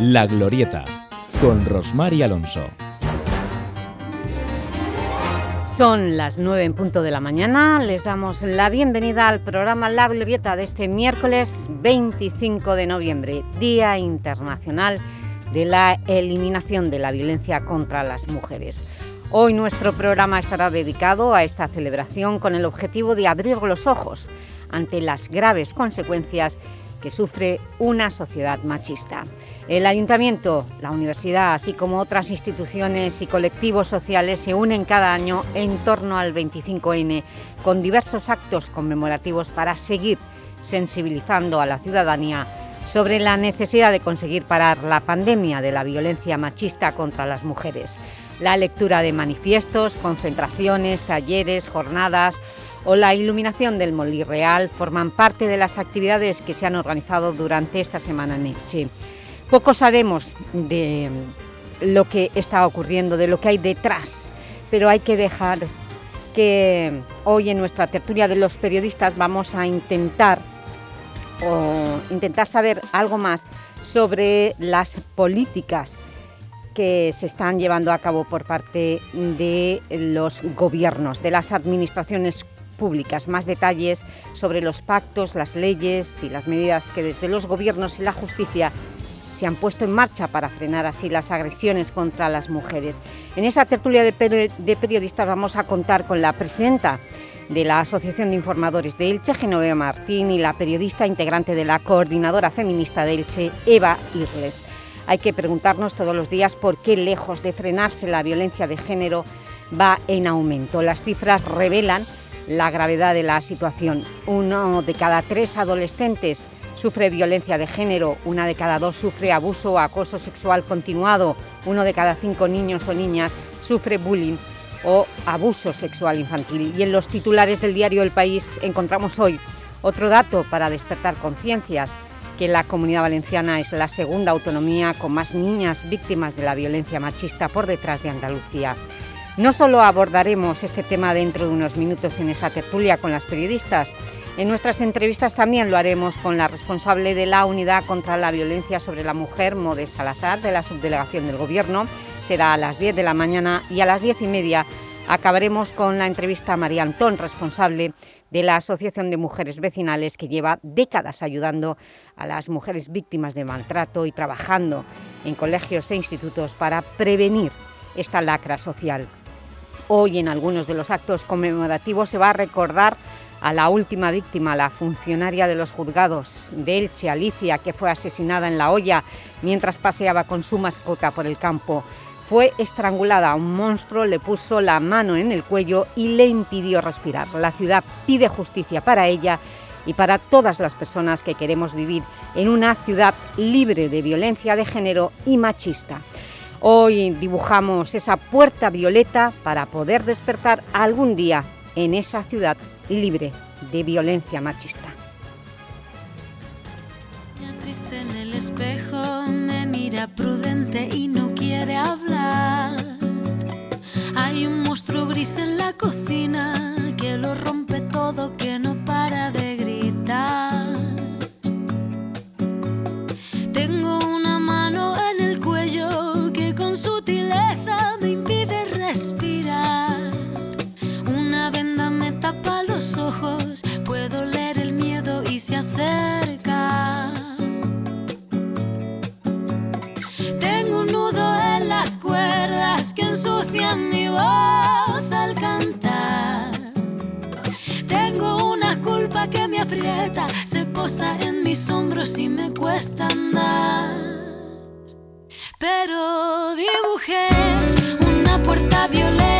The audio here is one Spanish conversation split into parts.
La Glorieta, con Rosmar y Alonso. Son las nueve en punto de la mañana. Les damos la bienvenida al programa La Glorieta de este miércoles 25 de noviembre, Día Internacional de la Eliminación de la Violencia contra las Mujeres. Hoy nuestro programa estará dedicado a esta celebración con el objetivo de abrir los ojos ante las graves consecuencias que sufre una sociedad machista. El Ayuntamiento, la Universidad, así como otras instituciones y colectivos sociales se unen cada año en torno al 25N con diversos actos conmemorativos para seguir sensibilizando a la ciudadanía sobre la necesidad de conseguir parar la pandemia de la violencia machista contra las mujeres la lectura de manifiestos, concentraciones, talleres, jornadas o la iluminación del Molí Real forman parte de las actividades que se han organizado durante esta semana en Elche. Poco sabemos de lo que está ocurriendo, de lo que hay detrás, pero hay que dejar que hoy en nuestra tertulia de los periodistas vamos a intentar, intentar saber algo más sobre las políticas que se están llevando a cabo por parte de los gobiernos, de las administraciones públicas. Más detalles sobre los pactos, las leyes y las medidas que desde los gobiernos y la justicia se han puesto en marcha para frenar así las agresiones contra las mujeres. En esa tertulia de, periodistas vamos a contar con la presidenta de la Asociación de Informadores de Elche, Genoveva Martín, y la periodista integrante de la Coordinadora Feminista de Elche, Eva Irles. Hay que preguntarnos todos los días por qué, lejos de frenarse la violencia de género, va en aumento. Las cifras revelan la gravedad de la situación. Uno de cada tres adolescentes sufre violencia de género, una de cada dos sufre abuso o acoso sexual continuado, uno de cada cinco niños o niñas sufre bullying o abuso sexual infantil. Y en los titulares del diario El País encontramos hoy otro dato para despertar conciencias que la Comunidad Valenciana es la segunda autonomía con más niñas víctimas de la violencia machista por detrás de Andalucía. No solo abordaremos este tema dentro de unos minutos en esa tertulia con las periodistas, en nuestras entrevistas también lo haremos con la responsable de la Unidad contra la Violencia sobre la Mujer, Mode Salazar, de la Subdelegación del Gobierno. Será a las 10 de la mañana y a las 10 y media acabaremos con la entrevista a María Antón, responsable de la Asociación de Mujeres Vecinales que lleva décadas ayudando a las mujeres víctimas de maltrato y trabajando en colegios e institutos para prevenir esta lacra social. Hoy en algunos de los actos conmemorativos se va a recordar a la última víctima, la funcionaria de los juzgados de Elche, Alicia, que fue asesinada en La olla mientras paseaba con su mascota por el campo. Fue estrangulada, un monstruo le puso la mano en el cuello y le impidió respirar. La ciudad pide justicia para ella y para todas las personas que queremos vivir en una ciudad libre de violencia de género y machista. Hoy dibujamos esa puerta violeta para poder despertar algún día en esa ciudad libre de violencia machista. Triste en el espejo, me mira prudente y no quiere hablar. Hay un monstruo gris en la cocina que lo rompe todo, que no para de gritar. Y se acerca. las cuerdas que ensucian mi voz al cantar. Tengo una culpa que me aprieta, se posa en mis hombros y me cuesta andar. Pero dibujé una puerta violeta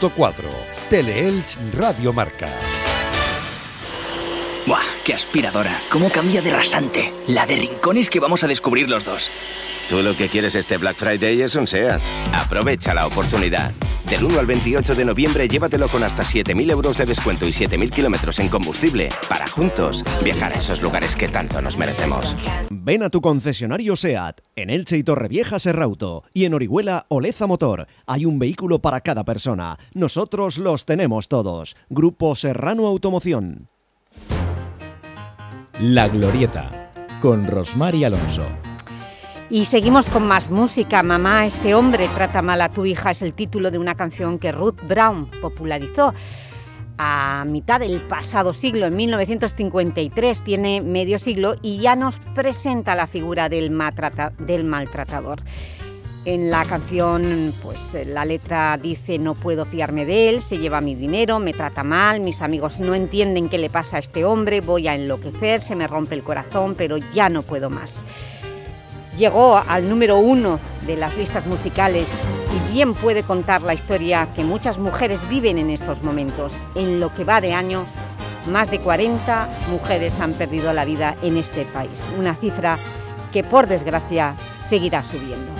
101.4 Teleelch Radio Marca. ¡Buah! ¡Qué aspiradora! ¿Cómo cambia de rasante? La de rincones que vamos a descubrir los dos. Tú lo que quieres este Black Friday es un SEAT. Aprovecha la oportunidad. Del 1 al 28 de noviembre llévatelo con hasta 7.000 euros de descuento y 7.000 kilómetros en combustible para juntos viajar a esos lugares que tanto nos merecemos. Ven a tu concesionario SEAT, en Elche y Torrevieja Serrauto y en Orihuela Oleza Motor. Hay un vehículo para cada persona. Nosotros los tenemos todos. Grupo Serrano Automoción. La Glorieta, con Rosmar y Alonso. Y seguimos con más música. Mamá, este hombre trata mal a tu hija es el título de una canción que Ruth Brown popularizó a mitad del pasado siglo, en 1953, tiene medio siglo y ya nos presenta la figura del, maltrata- del maltratador. En la canción, pues la letra dice no puedo fiarme de él, se lleva mi dinero, me trata mal, mis amigos no entienden qué le pasa a este hombre, voy a enloquecer, se me rompe el corazón, pero ya no puedo más. Llegó al número uno de las listas musicales y bien puede contar la historia que muchas mujeres viven en estos momentos. En lo que va de año, más de 40 mujeres han perdido la vida en este país. Una cifra que, por desgracia, seguirá subiendo.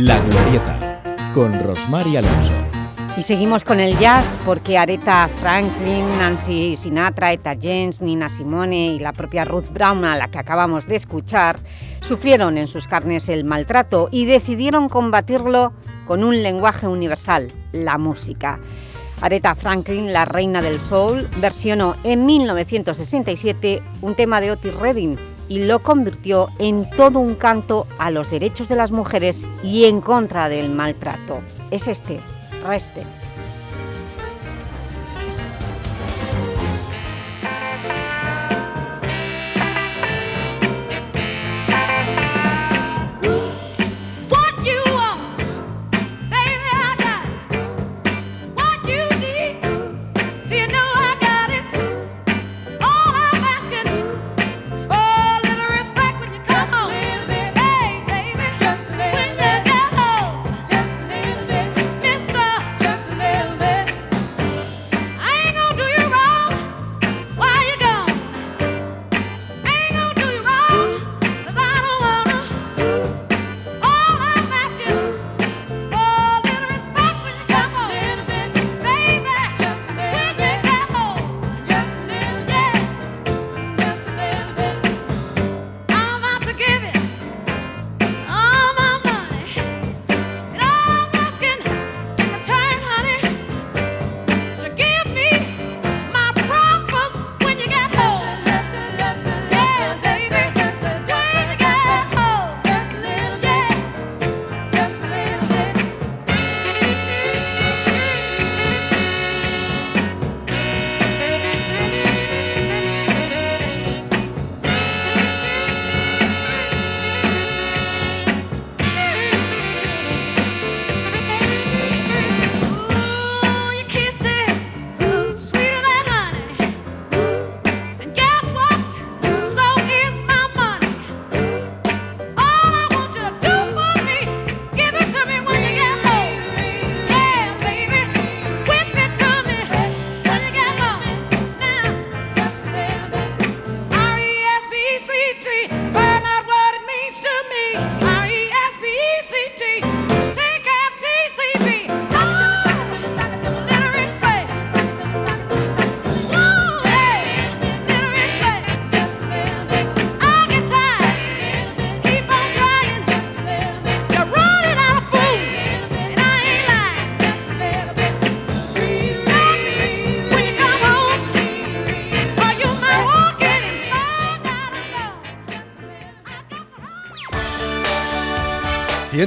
La Glorieta, con Rosmar Alonso. Y seguimos con el jazz porque Aretha Franklin, Nancy Sinatra, Etta James, Nina Simone y la propia Ruth Brown, a la que acabamos de escuchar, sufrieron en sus carnes el maltrato y decidieron combatirlo con un lenguaje universal, la música. Aretha Franklin, la reina del soul, versionó en 1967 un tema de Otis Redding y lo convirtió en todo un canto a los derechos de las mujeres y en contra del maltrato. Es este, Respect.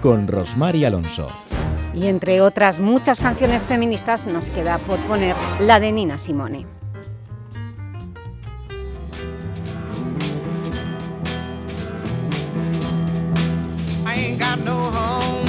con Rosmar y Alonso. Y entre otras muchas canciones feministas nos queda por poner la de Nina Simone. I ain't got no home,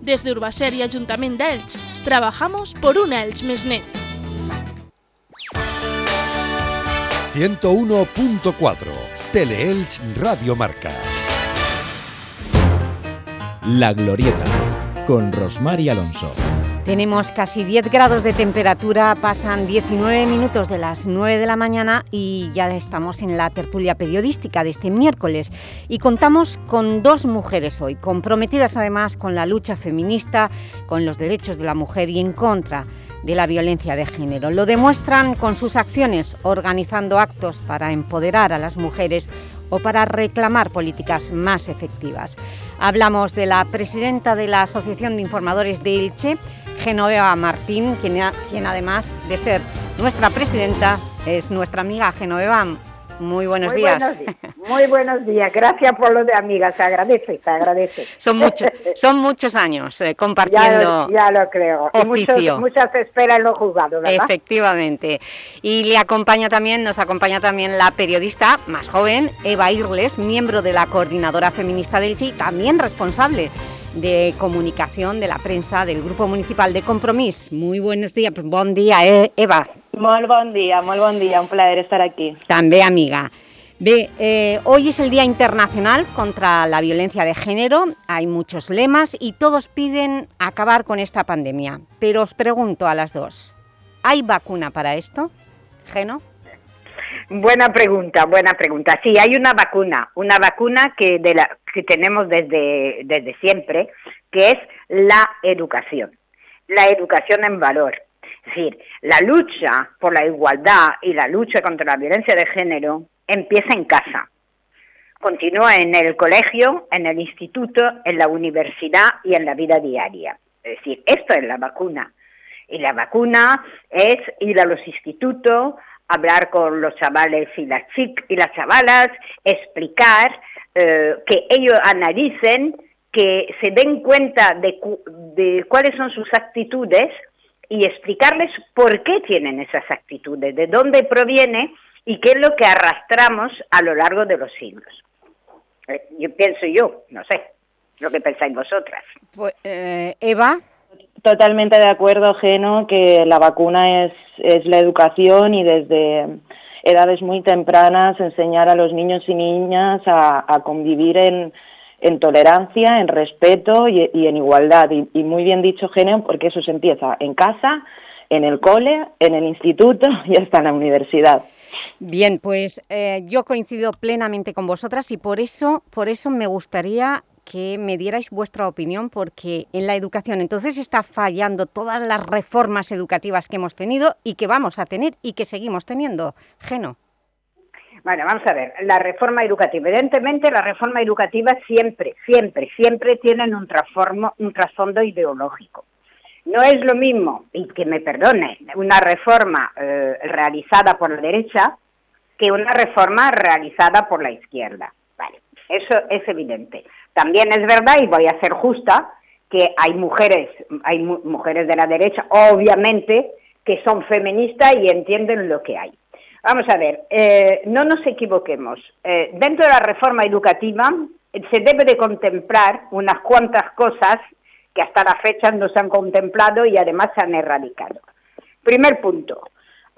Desde Urbaser y Ayuntamiento de Elche, trabajamos por una Elche més net. 101.4 Teleelch Radio Marca. La Glorieta, con Rosmar y Alonso. Tenemos casi 10 grados de temperatura, pasan 19 minutos de las 9 de la mañana y ya estamos en la tertulia periodística de este miércoles. Y contamos con dos mujeres hoy, comprometidas además con la lucha feminista, con los derechos de la mujer y en contra de la violencia de género. Lo demuestran con sus acciones, organizando actos para empoderar a las mujeres o para reclamar políticas más efectivas. Hablamos de la presidenta de la Asociación de Informadores de Elche, Genoveva Martín, quien, quien además de ser nuestra presidenta, es nuestra amiga Genoveva. Muy buenos muy días. Buenos días. Muy buenos días. Gracias por lo de amiga. Se agradece, se agradece. Son muchos, son muchos años eh, compartiendo ya lo, ya lo creo. Y oficio. muchos, muchas esperas en los juzgados, ¿verdad? Efectivamente. Y le acompaña también, nos acompaña también la periodista más joven, Eva Irles, miembro de la Coordinadora Feminista del CHI, también responsable de comunicación de la prensa del Grupo Municipal de Compromís. Muy buenos días, bon dia, eh, Eva. Molt bon dia, molt bon dia, un plaer estar aquí. També, amiga. Bé, eh, hoy es el Día Internacional contra la Violencia de Género, hay muchos lemas y todos piden acabar con esta pandemia. Pero os pregunto a las dos, ¿hay vacuna para esto, Geno? Buena pregunta, buena pregunta. Sí, hay una vacuna, una vacuna que, de la, que tenemos desde, desde siempre, que es la educación, la educación en valor. Es decir, la lucha por la igualdad y la lucha contra la violencia de género empieza en casa, continúa en el colegio, en el instituto, en la universidad y en la vida diaria. Es decir, esto es la vacuna. Y la vacuna es ir a los institutos, hablar con los chavales y las chicas y las chavalas, explicar, eh, que ellos analicen, que se den cuenta de, cu de cuáles son sus actitudes y explicarles por qué tienen esas actitudes, de dónde proviene y qué es lo que arrastramos a lo largo de los siglos. Eh, yo pienso yo, no sé, lo que pensáis vosotras. Pues, eh, Eva. Totalmente de acuerdo, Geno, que la vacuna es, es la educación y desde edades muy tempranas enseñar a los niños y niñas a, a convivir en, en, tolerancia, en respeto y, en igualdad. Y, y, muy bien dicho, Geno, porque eso se empieza en casa, en el cole, en el instituto y hasta en la universidad. Bien, pues eh, yo coincido plenamente con vosotras y por eso, por eso me gustaría que me dierais vuestra opinión porque en la educación entonces está fallando todas las reformas educativas que hemos tenido y que vamos a tener y que seguimos teniendo. Geno. Bueno, vamos a ver, la reforma educativa. Evidentemente, la reforma educativa siempre, siempre, siempre tienen un, un trasfondo ideológico. No es lo mismo, y que me perdone, una reforma eh, realizada por la derecha que una reforma realizada por la izquierda. Vale, eso es evidente. También es verdad, y voy a ser justa, que hay mujeres, hay mujeres de la derecha, obviamente, que son feministas y entienden lo que hay. Vamos a ver, eh, no nos equivoquemos. Eh, dentro de la reforma educativa se debe de contemplar unas cuantas cosas que hasta la fecha no se han contemplado y además se han erradicado. Primer punto,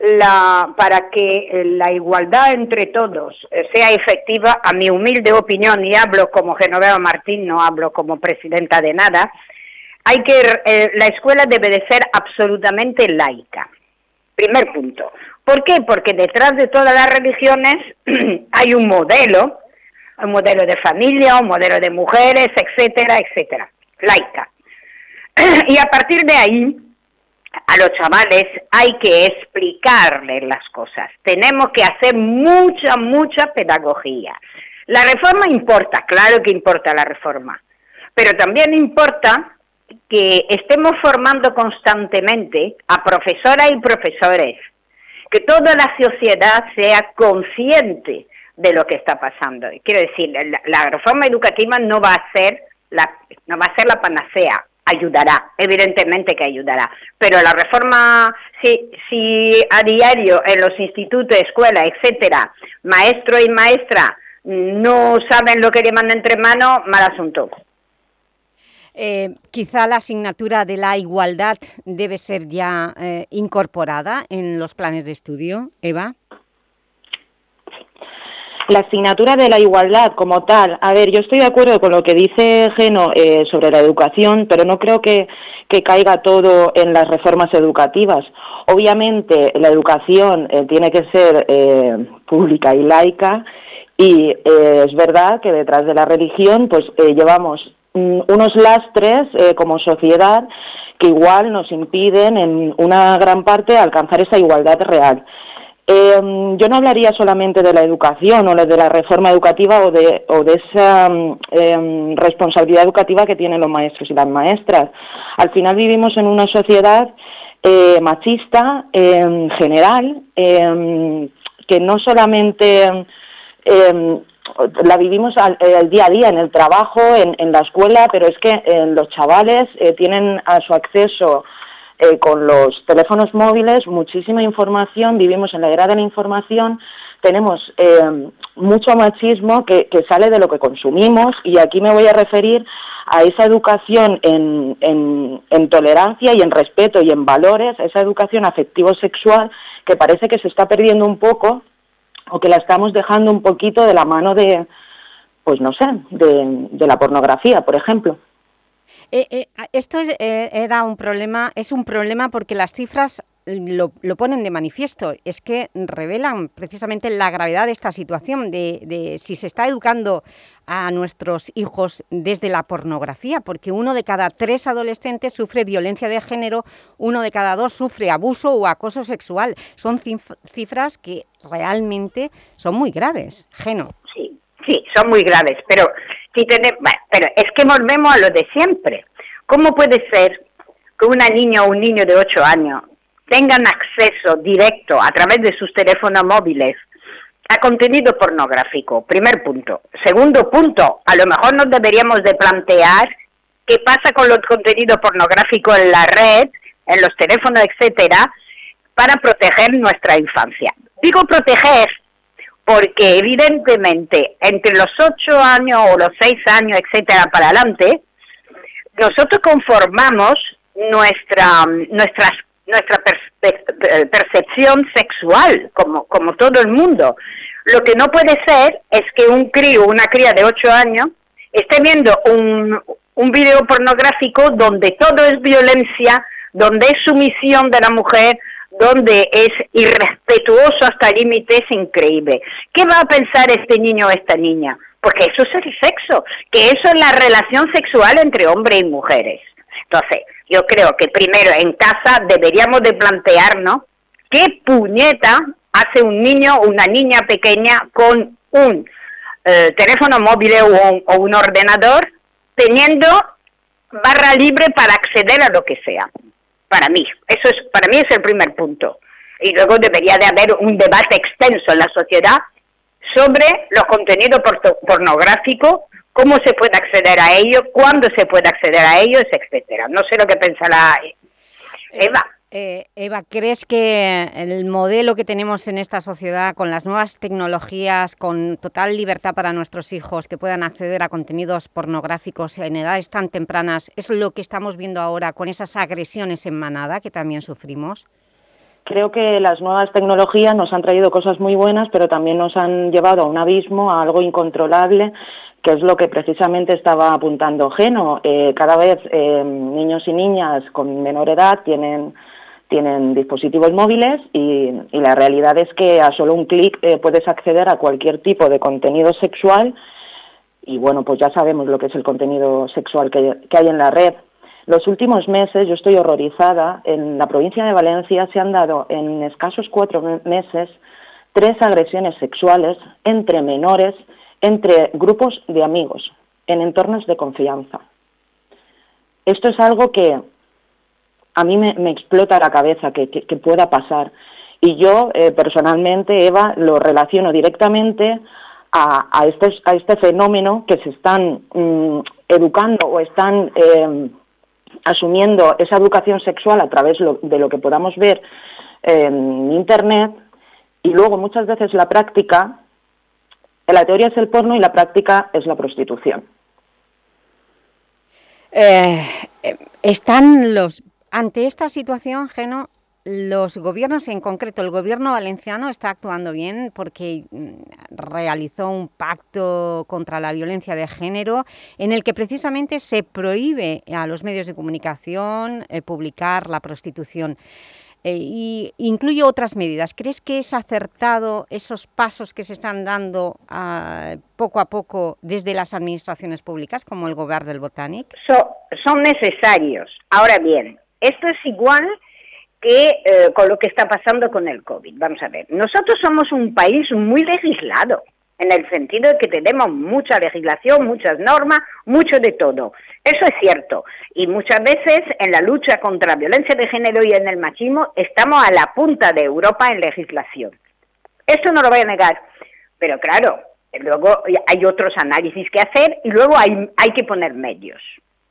la, para que eh, la igualdad entre todos sea efectiva, a mi humilde opinión, y hablo como Genoveva Martín, no hablo como presidenta de nada, hay que la escuela debe de ser absolutamente laica. Primer punto. ¿Por qué? Porque detrás de todas las religiones hay un modelo, un modelo de familia, un modelo de mujeres, etcétera, etcétera, laica. y a partir de ahí, a los chavales hay que explicarles las cosas. Tenemos que hacer mucha, mucha pedagogía. La reforma importa, claro que importa la reforma, pero también importa que estemos formando constantemente a profesoras y profesores, que toda la sociedad sea consciente de lo que está pasando. Quiero decir, la, reforma educativa no va a ser la, no va a ser la panacea, ayudará, evidentemente que ayudará, pero la reforma, si, si a diario en los institutos, escuelas, etcétera, maestro y maestra no saben lo que llevan entre manos, mal asunto. Eh, quizá la asignatura de la igualdad debe ser ya eh, incorporada en los planes de estudio, Eva. La asignatura de la igualdad como tal, a ver, yo estoy de acuerdo con lo que dice Geno eh, sobre la educación, pero no creo que, que, caiga todo en las reformas educativas. Obviamente la educación tiene que ser pública y laica y es verdad que detrás de la religión pues llevamos Mm, unos lastres eh, como sociedad que igual nos impiden en una gran parte alcanzar esa igualdad real. Em, yo no hablaría solamente de la educación o de la reforma educativa o de, o de esa em, responsabilidad educativa que tienen los maestros y las maestras. Al final vivimos en una sociedad eh, machista en general, em, que no solamente la vivimos al, eh, día a día en el trabajo, en, la escuela, pero es que eh, los chavales eh, tienen a su acceso con los teléfonos móviles muchísima información, vivimos en la era de la información, tenemos mucho machismo que, sale de lo que consumimos y aquí me voy a referir a esa educación en, en tolerancia y en respeto y en valores, esa educación afectivo-sexual que parece que se está perdiendo un poco o que la estamos dejando un poquito de la mano de, pues no sé, de, la pornografía, por ejemplo. Eh, eh, esto eh, era un problema, es un problema porque las cifras lo, ponen de manifiesto, es que revelan precisamente la gravedad de esta situación, de, si se está educando a nuestros hijos desde la pornografía, porque uno de cada tres adolescentes sufre violencia de género, uno de cada dos sufre abuso o acoso sexual. Son cifras que realmente son muy graves. Geno. Sí, son muy graves, pero, si tenemos, pero es que volvemos a lo de siempre. ¿Cómo puede ser que una niña o un niño de 8 años tengan acceso directo a través de sus teléfonos móviles a contenido pornográfico. Primer punto. Segundo punto, a lo mejor nos deberíamos de plantear qué pasa con los contenidos pornográficos en la red, en los teléfonos, etcétera, para proteger nuestra infancia. Digo proteger porque evidentemente entre los ocho años o los seis años, etcétera, para adelante, nosotros conformamos nuestra, nuestras nuestra percepción sexual, como, como todo el mundo. Lo que no puede ser es que un crío, una cría de 8 años, esté viendo un, un video pornográfico donde todo es violencia, donde es sumisión de la mujer, donde es irrespetuoso hasta límites increíble. ¿Qué va a pensar este niño o esta niña? porque eso es el sexo, que eso es la relación sexual entre hombres y mujeres. Entonces, yo creo que primero en casa deberíamos de plantearnos qué puñeta hace un niño o una niña pequeña con un eh, teléfono móvil o un, ordenador teniendo barra libre para acceder a lo que sea. Para mí, eso es para mí es el primer punto. Y luego debería de haber un debate extenso en la sociedad sobre los contenidos pornográficos, cómo se puede acceder a ellos, cuándo se puede acceder a ellos, etcétera. No sé lo que pensará Eva. Eh, Eva, ¿crees que el modelo que tenemos en esta sociedad, con las nuevas tecnologías, con total libertad para nuestros hijos que puedan acceder a contenidos pornográficos en edades tan tempranas, es lo que estamos viendo ahora con esas agresiones en manada que también sufrimos? Creo que las nuevas tecnologías nos han traído cosas muy buenas, pero también nos han llevado a un abismo, a algo incontrolable, que es lo que precisamente estaba apuntando Geno. Eh, cada vez eh, niños y niñas con menor edad tienen tienen dispositivos móviles y, la realidad es que a solo un clic eh, puedes acceder a cualquier tipo de contenido sexual y bueno, pues ya sabemos lo que es el contenido sexual que, hay en la red. Los últimos meses, yo estoy horrorizada, en la provincia de Valencia se han dado en escasos cuatro meses tres agresiones sexuales entre menores, entre grupos de amigos, en entornos de confianza. Esto es algo que a mí me, explota la cabeza que, pueda pasar. Y yo, eh, personalmente, Eva, lo relaciono directamente a, este, a este fenómeno que se están mm, educando o están eh, asumiendo esa educación sexual a través de lo que podamos ver en Internet y luego muchas veces la práctica, la teoría es el porno y la práctica es la prostitución. Eh, están los ante esta situación, Geno, los gobiernos, en concreto el gobierno valenciano, está actuando bien porque mm, realizó un pacto contra la violencia de género en el que precisamente se prohíbe a los medios de comunicación eh, publicar la prostitución. Eh, y incluye otras medidas. ¿Crees que es acertado esos pasos que se están dando ah, poco a poco desde las administraciones públicas, como el Gobierno del Botanic? son necesarios. Ahora bien, esto es igual que eh, con lo que está pasando con el COVID. Vamos a ver, nosotros somos un país muy legislado, en el sentido de que tenemos mucha legislación, muchas normas, mucho de todo. Eso es cierto. Y muchas veces en la lucha contra la violencia de género y en el machismo estamos a la punta de Europa en legislación. Esto no lo voy a negar. Pero claro, luego hay otros análisis que hacer y luego hay, hay que poner medios.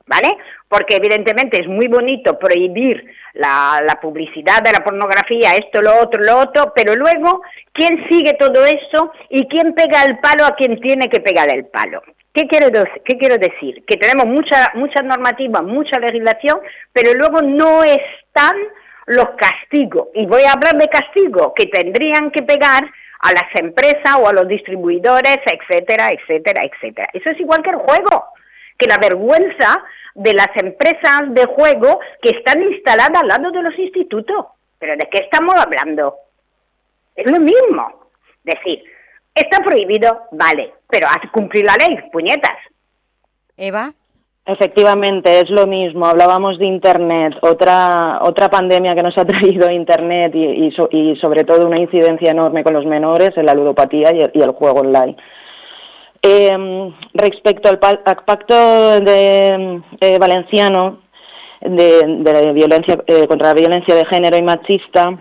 ¿Vale? Porque evidentemente es muy bonito prohibir la, publicidad de la pornografía, esto, lo otro, lo otro, pero luego, ¿quién sigue todo eso y quién pega el palo a quien tiene que pegar el palo? ¿Qué quiero, qué quiero decir? Que tenemos mucha, mucha normativa, mucha legislación, pero luego no están los castigos. Y voy a hablar de castigos que tendrían que pegar a las empresas o a los distribuidores, etcétera, etcétera, etcétera. Eso es igual que el juego que la vergüenza de las empresas de juego que están instaladas al lado de los institutos. ¿Pero de qué estamos hablando? Es lo mismo. Decir, está prohibido, vale, pero haz cumplir la ley, puñetas. Eva. Efectivamente, es lo mismo. Hablábamos de Internet, otra, otra pandemia que nos ha traído Internet y, y, sobre todo una incidencia enorme con los menores en la ludopatía y el juego online. Eh, respecto al, pacto de, eh, valenciano de, violencia eh, contra la violencia de género y machista,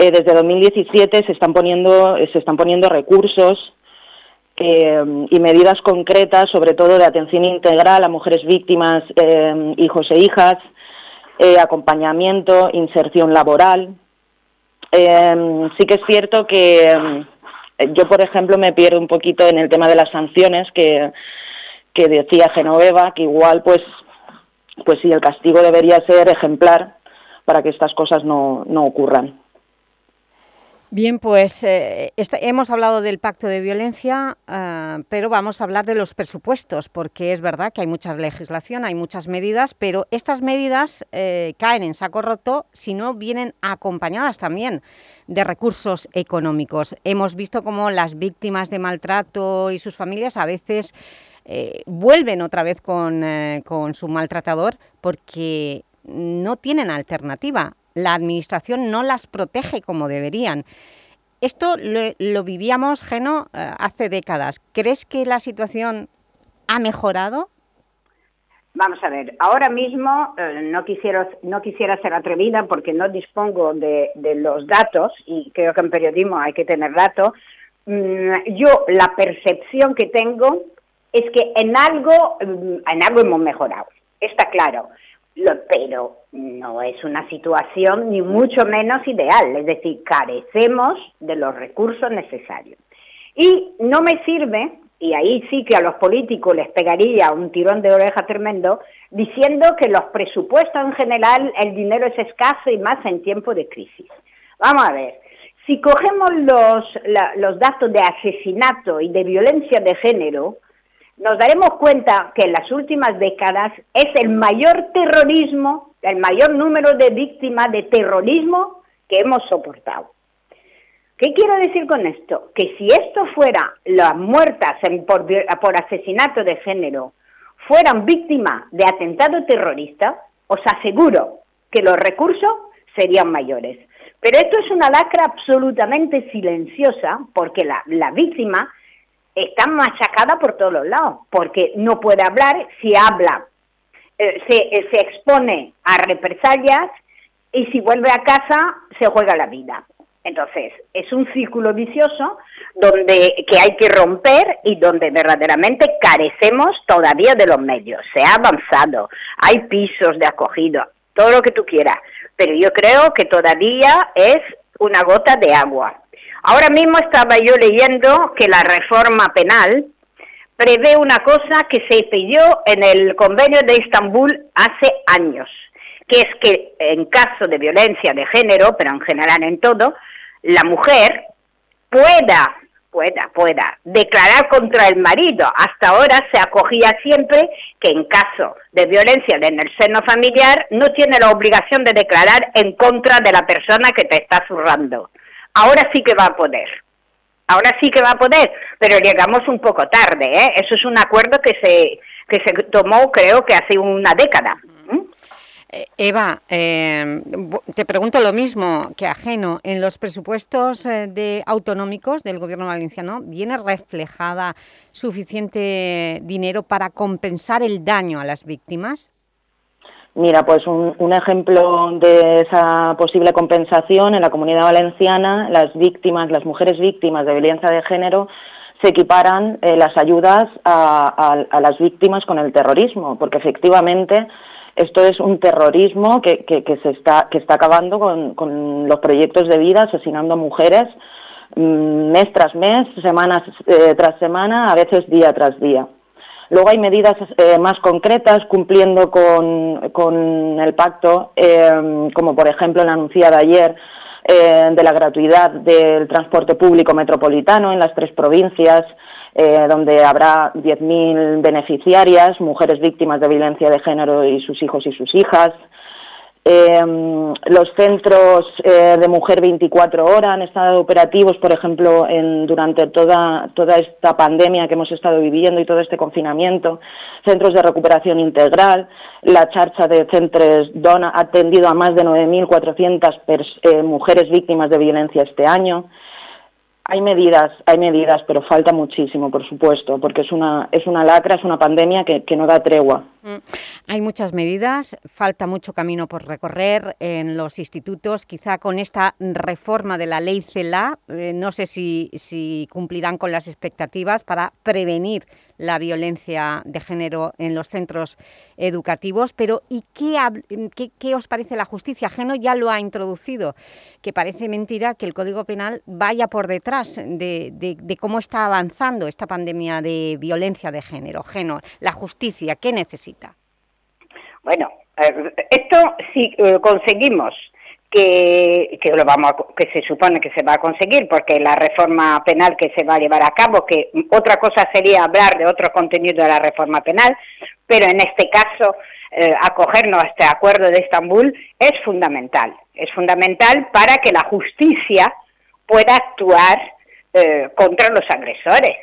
eh, desde 2017 se están poniendo se están poniendo recursos y medidas concretas, sobre todo de atención integral a mujeres víctimas, hijos e hijas, acompañamiento, inserción laboral. sí que es cierto que yo, por ejemplo, me pierdo un poquito en el tema de las sanciones que, que decía Genoveva, que igual, pues, pues sí, el castigo debería ser ejemplar para que estas cosas no, no ocurran. Bien, pues eh, hemos hablado del pacto de violencia, eh, pero vamos a hablar de los presupuestos, porque es verdad que hay mucha legislación, hay muchas medidas, pero estas medidas eh, caen en saco roto si no vienen acompañadas también de recursos económicos. Hemos visto cómo las víctimas de maltrato y sus familias a veces vuelven otra vez con su maltratador porque no tienen alternativa la Administración no las protege como deberían. Esto lo, vivíamos, Geno, eh, hace décadas. ¿Crees que la situación ha mejorado? Vamos a ver, ahora mismo eh, no, quisiera, no quisiera ser atrevida porque no dispongo de, los datos y creo que en periodismo hay que tener datos. Mm, yo la percepción que tengo es que en algo, mm, en algo hemos mejorado, está claro pero no es una situación ni mucho menos ideal, es decir, carecemos de los recursos necesarios. Y no me sirve, y ahí sí que a los políticos les pegaría un tirón de oreja tremendo, diciendo que los presupuestos en general, el dinero es escaso y más en tiempo de crisis. Vamos a ver, si cogemos los, los datos de asesinato y de violencia de género, nos daremos cuenta que en las últimas décadas es el mayor terrorismo, el mayor número de víctimas de terrorismo que hemos soportado. ¿Qué quiero decir con esto? Que si esto fuera las muertas por, asesinato de género, fueran víctimas de atentado terrorista, os aseguro que los recursos serían mayores. Pero esto es una lacra absolutamente silenciosa porque la víctima está machacada por todos los lados, porque no puede hablar, si habla eh, se, eh, se expone a represalias y si vuelve a casa se juega la vida. Entonces, es un círculo vicioso donde que hay que romper y donde verdaderamente carecemos todavía de los medios. Se ha avanzado, hay pisos de acogido, todo lo que tú quieras, pero yo creo que todavía es una gota de agua. Ahora mismo estaba yo leyendo que la reforma penal prevé una cosa que se pidió en el convenio de Estambul hace años, que es que en caso de violencia de género, pero en general en todo, la mujer pueda, pueda, pueda declarar contra el marido. Hasta ahora se acogía siempre que en caso de violencia en el seno familiar no tiene la obligación de declarar en contra de la persona que te está zurrando ahora sí que va a poder. Ahora sí que va a poder, pero llegamos un poco tarde. ¿eh? Eso es un acuerdo que se, que se tomó creo que hace una década. Eh, Eva, eh, te pregunto lo mismo que ajeno. ¿En los presupuestos eh, de autonómicos del Gobierno valenciano viene reflejada suficiente dinero para compensar el daño a las víctimas? Mira, pues un, ejemplo de esa posible compensación en la comunidad valenciana, las víctimas, las mujeres víctimas de violencia de género se equiparan eh, las ayudas a, las víctimas con el terrorismo, porque efectivamente esto es un terrorismo que, se está, que está acabando con, los proyectos de vida, asesinando a mujeres mm, mes tras mes, semanas eh, tras semana, a veces día tras día. Luego hay medidas eh, más concretas cumpliendo con, el pacto, eh, como por ejemplo la anunciada ayer eh, de la gratuidad del transporte público metropolitano en las tres provincias, donde habrá 10.000 beneficiarias, mujeres víctimas de violencia de género y sus hijos y sus hijas. Eh, los centros eh, de mujer 24 horas han estado operativos, por ejemplo, en, durante toda, toda esta pandemia que hemos estado viviendo y todo este confinamiento. Centros de recuperación integral. La charcha de centros DONA ha atendido a más de 9.400 eh, mujeres víctimas de violencia este año. Hay medidas, hay medidas, pero falta muchísimo, por supuesto, porque es una, es una lacra, es una pandemia que, que no da tregua. Mm. Hay muchas medidas, falta mucho camino por recorrer en los institutos, quizá con esta reforma de la ley CELA, eh, no sé si, si cumplirán con las expectativas para prevenir la violencia de género en los centros educativos, pero ¿y qué, qué, os parece la justicia? Geno ya lo ha introducido, que parece mentira que el Código Penal vaya por detrás de, de cómo está avanzando esta pandemia de violencia de género. Geno, la justicia, ¿qué necesita? Bueno, esto si eh, conseguimos que, que, lo vamos que se supone que se va a conseguir porque la reforma penal que se va a llevar a cabo, que otra cosa sería hablar de otro contenido de la reforma penal, pero en este caso eh, acogernos a este acuerdo de Estambul es fundamental, es fundamental para que la justicia pueda actuar eh, contra los agresores.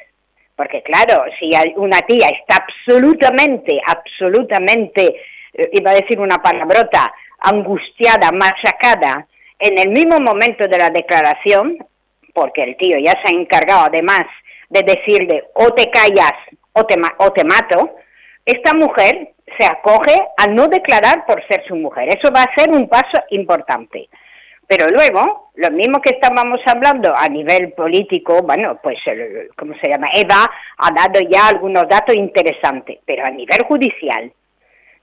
Porque claro, si una tía está absolutamente, absolutamente, iba a decir una palabrota, angustiada, machacada, en el mismo momento de la declaración, porque el tío ya se ha encargado además de decirle o te callas o te, o te mato, esta mujer se acoge a no declarar por ser su mujer. Eso va a ser un paso importante. Pero luego, lo mismo que estábamos hablando a nivel político, bueno, pues, ¿cómo se llama? Eva ha dado ya algunos datos interesantes, pero a nivel judicial,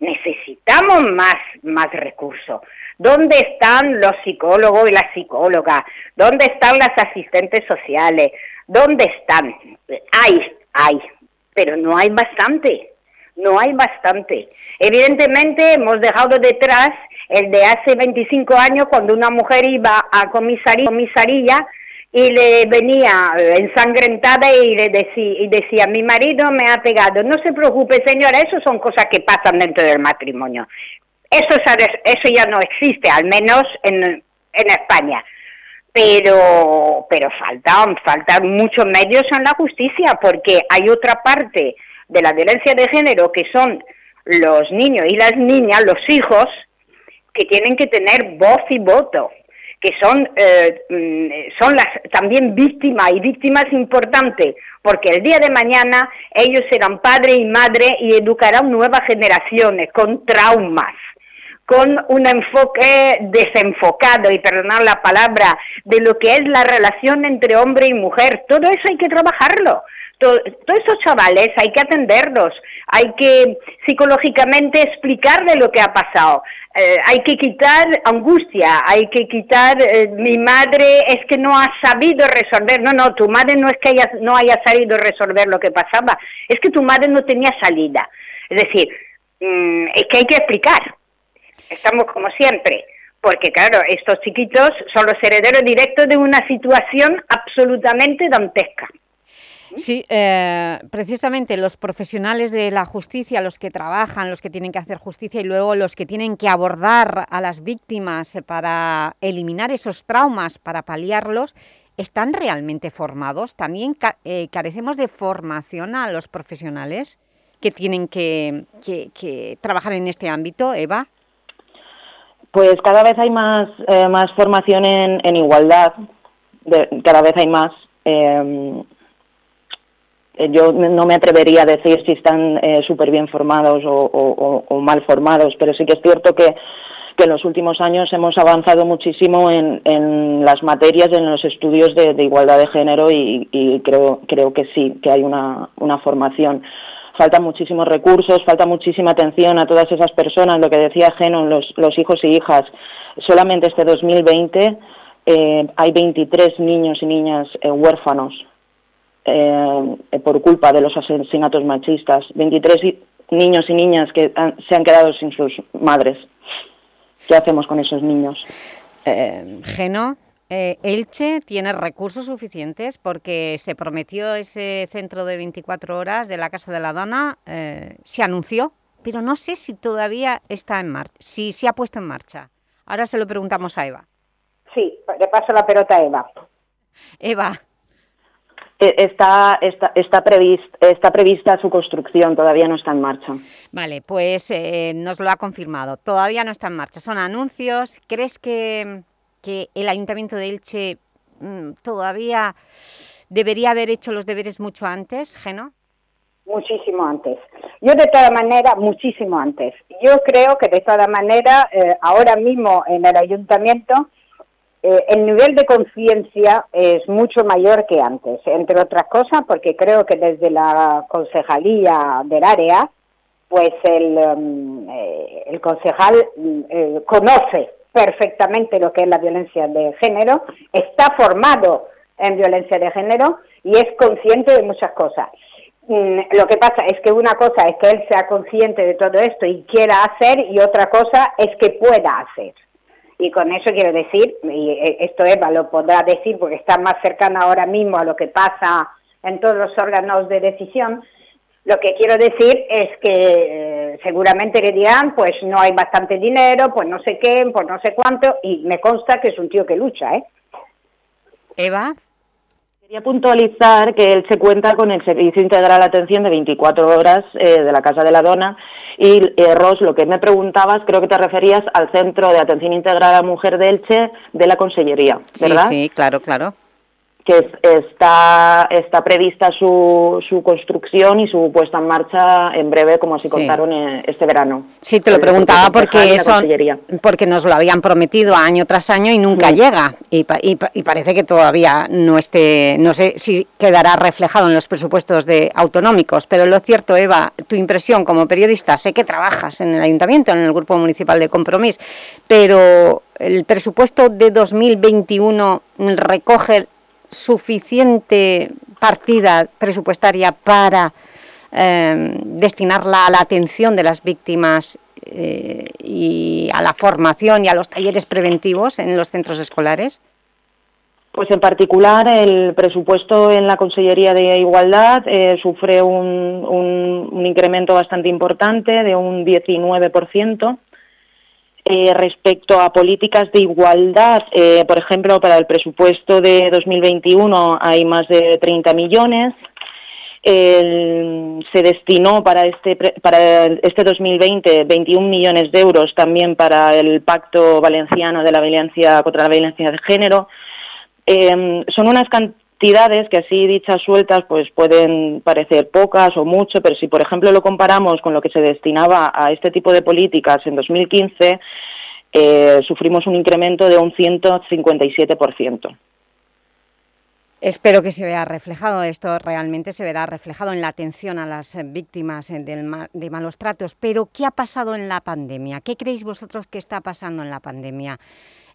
necesitamos más, más recursos. ¿Dónde están los psicólogos y las psicólogas? ¿Dónde están las asistentes sociales? ¿Dónde están? Hay, hay, pero no hay bastante, no hay bastante. Evidentemente hemos dejado detrás el de hace 25 años cuando una mujer iba a comisaría, comisaría y le venía ensangrentada y le decía, y decía, mi marido me ha pegado. No se preocupe, señora, eso son cosas que pasan dentro del matrimonio. Eso, eso ya no existe, al menos en, en España. Pero, pero faltan, faltan muchos medios en la justicia, porque hay otra parte de la violencia de género que son los niños y las niñas, los hijos, que tienen que tener voz y voto que son, eh, mm, son las también víctimas y víctimas importantes, porque el día de mañana ellos serán padre y madre y educarán nuevas generaciones con traumas con un enfoque desenfocado, y perdonar la palabra, de lo que es la relación entre hombre y mujer. Todo eso hay que trabajarlo. Todos esos chavales hay que atenderlos, hay que psicológicamente explicarle lo que ha pasado. Eh, hay que quitar angustia, hay que quitar eh, mi madre es que no ha sabido resolver, no, no, tu madre no es que haya, no haya sabido resolver lo que pasaba, es que tu madre no tenía salida. Es decir, mm, es que hay que explicar, estamos como siempre, porque claro, estos chiquitos son los herederos directos de una situación absolutamente dantesca. Sí, eh, precisamente los profesionales de la justicia, los que trabajan, los que tienen que hacer justicia y luego los que tienen que abordar a las víctimas para eliminar esos traumas, para paliarlos, ¿están realmente formados? ¿También eh, carecemos de formación a los profesionales que tienen que, trabajar en este ámbito, Eva? Pues cada vez hay más, eh, más formación en, igualdad, cada vez hay más. Eh, yo no me atrevería a decir si están eh, súper bien formados o, mal formados, pero sí que es cierto que, en los últimos años hemos avanzado muchísimo en, las materias, en los estudios de, igualdad de género y, creo, creo que sí, que hay una, formación. Faltan muchísimos recursos, falta muchísima atención a todas esas personas, lo que decía Genon, los, los hijos y hijas. Solamente este 2020 eh, hay 23 niños y niñas huérfanos eh, por culpa de los asesinatos machistas. 23 niños y niñas que se han quedado sin sus madres. ¿Qué hacemos con esos niños? Eh, Geno, eh, Elche tiene recursos suficientes porque se prometió ese centro de 24 horas de la Casa de la Dona, eh, se anunció, pero no sé si todavía está en marcha, si se ha puesto en marcha. Ahora se lo preguntamos a Eva. Sí, le paso la pelota a Eva. Eva, está, está, está, prevista, está prevista su construcción, todavía no está en marcha. Vale, pues eh, nos lo ha confirmado, todavía no está en marcha, son anuncios. ¿Crees que, que el Ayuntamiento de Elche mm, todavía debería haber hecho los deberes mucho antes, Geno? Muchísimo antes. Yo de toda manera, muchísimo antes. Yo creo que de toda manera, eh, ahora mismo en el Ayuntamiento eh, el nivel de conciencia es mucho mayor que antes, entre otras cosas porque creo que desde la concejalía del área, pues el, um, eh, concejal eh, conoce perfectamente lo que es la violencia de género, está formado en violencia de género y es consciente de muchas cosas. Mm, lo que pasa es que una cosa es que él sea consciente de todo esto y quiera hacer y otra cosa es que pueda hacer. Y con eso quiero decir, y eh, esto Eva lo podrá decir porque está más cercana ahora mismo a lo que pasa en todos los órganos de decisión, lo que quiero decir es que eh, seguramente le dirán, pues no hay bastante dinero, pues no sé qué, pues no sé cuánto, y me consta que es un tío que lucha, ¿eh? Eva. Quería puntualizar que él se cuenta con el Servicio Integral de Atención de 24 horas eh, de la Casa de la Dona y, eh, Ros, lo que me preguntabas, creo que te referías al Centro de Atención Integral a la Mujer de Elche de la Consellería, ¿verdad? Sí, sí, claro, claro que está, está prevista su, su construcción y su puesta en marcha en breve, como así contaron eh, este verano. Sí, te lo preguntaba porque, eso, porque nos lo habían prometido año tras año y nunca llega. Y, y, parece que todavía no esté, no sé si quedará reflejado en los presupuestos de autonómicos, pero lo cierto, Eva, tu impresión como periodista, sé que trabajas en el Ayuntamiento, en el Grupo Municipal de Compromís, pero el presupuesto de 2021 recoge suficiente partida presupuestaria para em, destinarla a la atención de las víctimas eh, y a la formación y a los talleres preventivos en los centros escolares? Pues en particular el presupuesto en la Consellería de Igualdad eh, sufre un, un, incremento bastante importante de un 19%. Eh, respecto a políticas de igualdad, eh, por ejemplo, para el presupuesto de 2021 hay más de 30 millones. se destinó para este, para este 2020 21 millones de euros también para el Pacto Valenciano de la Violencia contra la Violencia de Género. Eh, son unas cantidades que así dichas sueltas pues pueden parecer pocas o mucho, pero si por ejemplo lo comparamos con lo que se destinaba a este tipo de políticas en 2015, eh, sufrimos un incremento de un 157%. Espero que se vea reflejado, esto realmente se verá reflejado en la atención a las víctimas de malos tratos. Pero, ¿qué ha pasado en la pandemia? ¿Qué creéis vosotros que está pasando en la pandemia?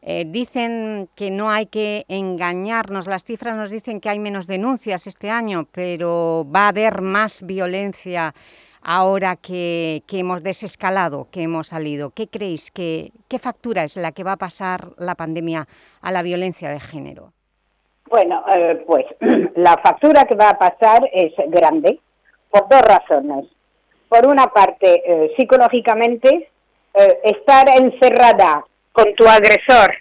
Eh, dicen que no hay que engañarnos, las cifras nos dicen que hay menos denuncias este año, pero va a haber más violencia ahora que, hemos desescalado, que hemos salido. ¿Qué creéis? ¿Qué factura es la que va a pasar la pandemia a la violencia de género? Bueno, eh, pues la factura que va a pasar es grande por dos razones. Por una parte, eh, psicológicamente, estar encerrada con tu agresor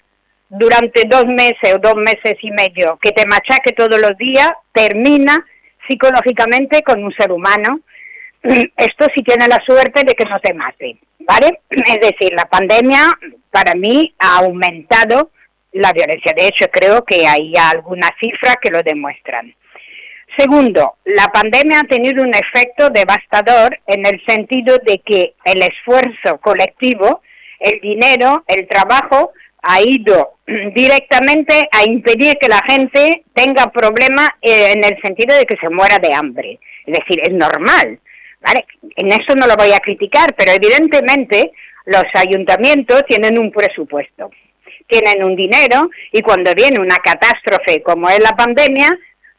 durante dos meses o dos meses y medio, que te machaque todos los días, termina psicológicamente con un ser humano. Esto sí tiene la suerte de que no te mate, ¿vale? Es decir, la pandemia para mí ha aumentado la violencia. De hecho, creo que hay algunas cifras que lo demuestran. Segundo, la pandemia ha tenido un efecto devastador en el sentido de que el esfuerzo colectivo el dinero, el trabajo, ha ido directamente a impedir que la gente tenga problemas eh, en el sentido de que se muera de hambre. Es decir, es normal. ¿vale? En eso no lo voy a criticar, pero evidentemente los ayuntamientos tienen un presupuesto, tienen un dinero y cuando viene una catástrofe como es la pandemia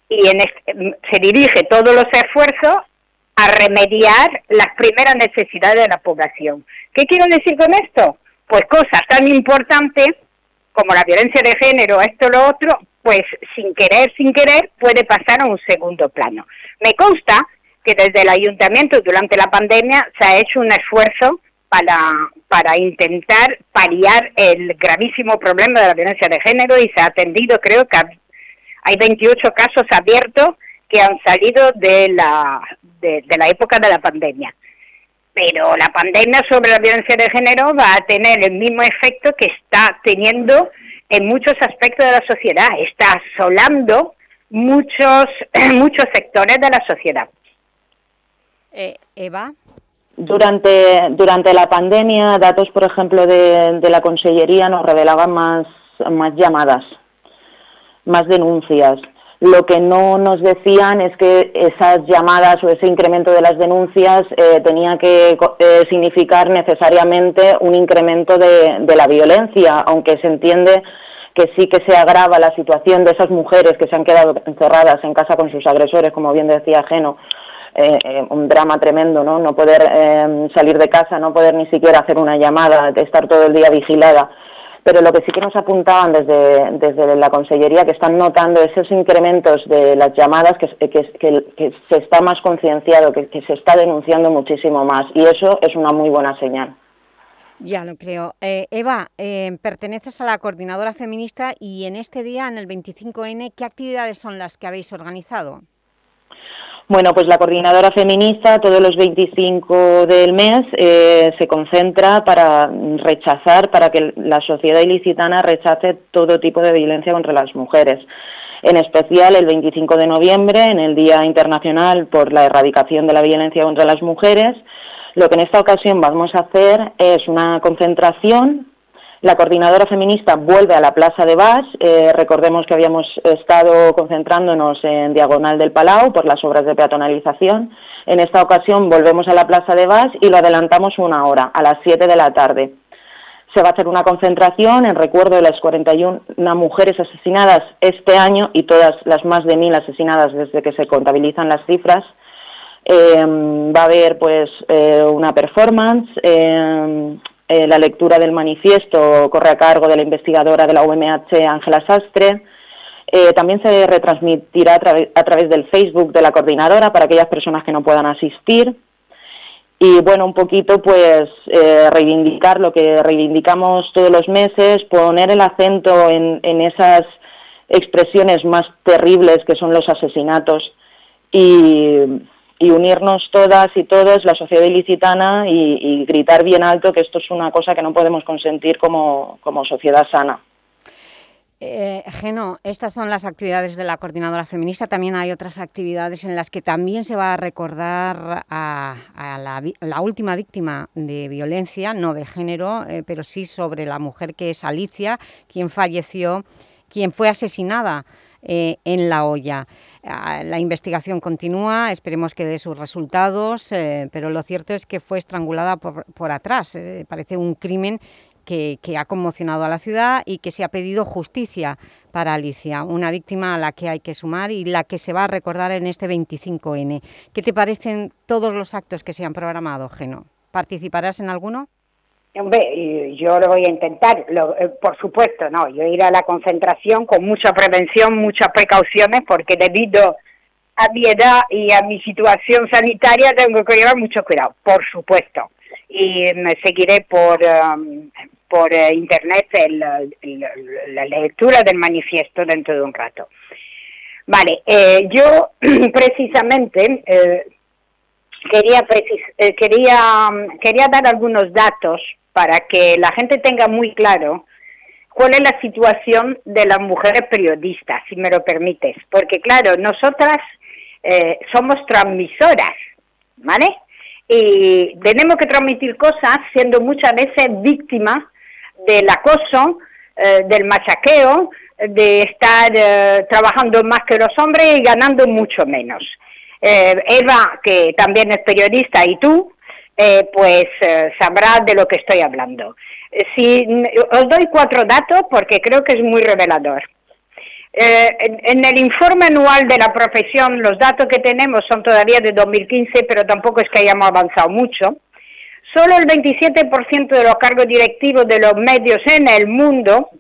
y en se dirige todos los esfuerzos a remediar las primeras necesidades de la población. ¿Qué quiero decir con esto? Pues cosas tan importantes como la violencia de género, esto, lo otro, pues sin querer, sin querer, puede pasar a un segundo plano. Me consta que desde el ayuntamiento durante la pandemia se ha hecho un esfuerzo para, para intentar paliar el gravísimo problema de la violencia de género y se ha atendido, creo que hay 28 casos abiertos que han salido de la, de, la época de la pandemia. Pero la pandemia sobre la violencia de género va a tener el mismo efecto que está teniendo en muchos aspectos de la sociedad. Está asolando muchos, muchos sectores de la sociedad. Eh, Eva. Durante, durante la pandemia, datos, por ejemplo, de, de la Consellería nos revelaban más, más llamadas, más denuncias. Lo que no nos decían es que esas llamadas o ese incremento de las denuncias eh, tenía que eh, significar necesariamente un incremento de, la violencia, aunque se entiende que sí que se agrava la situación de esas mujeres que se han quedado encerradas en casa con sus agresores, como bien decía Geno, eh, un drama tremendo, ¿no? No poder salir de casa, no poder ni siquiera hacer una llamada, estar todo el día vigilada pero lo que sí que nos apuntaban desde, desde la Consellería que están notando esos incrementos de las llamadas que, que, se está más concienciado, que, se está denunciando muchísimo más y eso es una muy buena señal. Ya lo creo. Eh, Eva, eh, perteneces a la Coordinadora Feminista y en este día, en el 25N, ¿qué actividades son las que habéis organizado? Bueno, pues la coordinadora feminista todos los 25 del mes eh, se concentra para rechazar, para que la sociedad ilicitana rechace todo tipo de violencia contra las mujeres. En especial el 25 de noviembre, en el Día Internacional por la Erradicación de la Violencia contra las Mujeres, lo que en esta ocasión vamos a hacer es una concentración la coordinadora feminista vuelve a la Plaza de Bas. Eh, recordemos que habíamos estado concentrándonos en Diagonal del Palau por las obras de peatonalización. En esta ocasión volvemos a la Plaza de Bas y lo adelantamos una hora, a las 7 de la tarde. Se va a hacer una concentración en recuerdo de las 41 mujeres asesinadas este año y todas las más de mil asesinadas desde que se contabilizan las cifras. Eh, va a haber pues eh, una performance, la lectura del manifiesto corre a cargo de la investigadora de la UMH, Ángela Sastre. Eh, también se retransmitirá a, través del Facebook de la coordinadora para aquellas personas que no puedan asistir. Y bueno, un poquito pues eh, reivindicar lo que reivindicamos todos los meses, poner el acento en, en esas expresiones más terribles que son los asesinatos y y unirnos todas y todos, la sociedad ilicitana, y, gritar bien alto que esto es una cosa que no podemos consentir como, sociedad sana. Eh, Geno, estas son las actividades de la Coordinadora Feminista. También hay otras actividades en las que también se va a recordar a, la, última víctima de violencia, no de género, eh, pero sí sobre la mujer que es Alicia, quien falleció, quien fue asesinada eh, en La olla. Ah, la investigación continúa, esperemos que dé sus resultados, eh, pero lo cierto es que fue estrangulada por, atrás. Eh, parece un crimen que, ha conmocionado a la ciudad y que se ha pedido justicia para Alicia, una víctima a la que hay que sumar y la que se va a recordar en este 25N. ¿Qué te parecen todos los actos que se han programado, Geno? ¿Participarás en alguno? Hombre, yo lo voy a intentar, eh, por supuesto, no, yo iré a la concentración con mucha prevención, muchas precauciones, porque debido a mi edad y a mi situación sanitaria tengo que llevar mucho cuidado, por supuesto. Y me seguiré por, um, por eh, internet la lectura del manifiesto dentro de un rato. Vale, eh, yo precisamente quería, quería, quería dar algunos datos para que la gente tenga muy claro cuál es la situación de las mujeres periodistas, si me lo permites. Porque claro, nosotras eh, somos transmisoras, ¿vale? Y tenemos que transmitir cosas siendo muchas veces víctimas del acoso, eh, del machaqueo, de estar eh, trabajando más que los hombres y ganando mucho menos. Eva, que también es periodista, y tú, eh, pues eh, sabrá de lo que estoy hablando. Eh, os doy cuatro datos porque creo que es muy revelador. en, el informe anual de la profesión, los datos que tenemos son todavía de 2015, pero tampoco es que hayamos avanzado mucho. Solo el 27% de los cargos directivos de los medios en el mundo,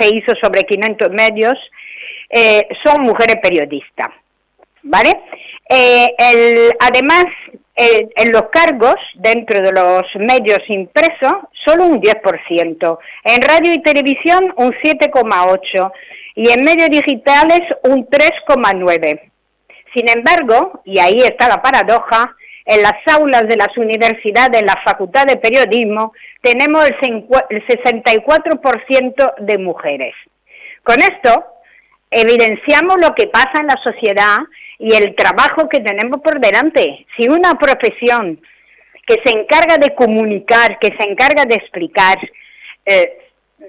se hizo sobre 500 medios, son mujeres periodistas. ¿Vale? además, en los cargos dentro de los medios impresos solo un 10%, en radio y televisión un 7,8% y en medios digitales un 3,9%. Sin embargo, y ahí está la paradoja, en las aulas de las universidades, en la facultad de periodismo, tenemos el 64% de mujeres. Con esto, evidenciamos lo que pasa en la sociedad y el trabajo que tenemos por delante. Si una profesión que se encarga de comunicar, que se encarga de explicar, eh,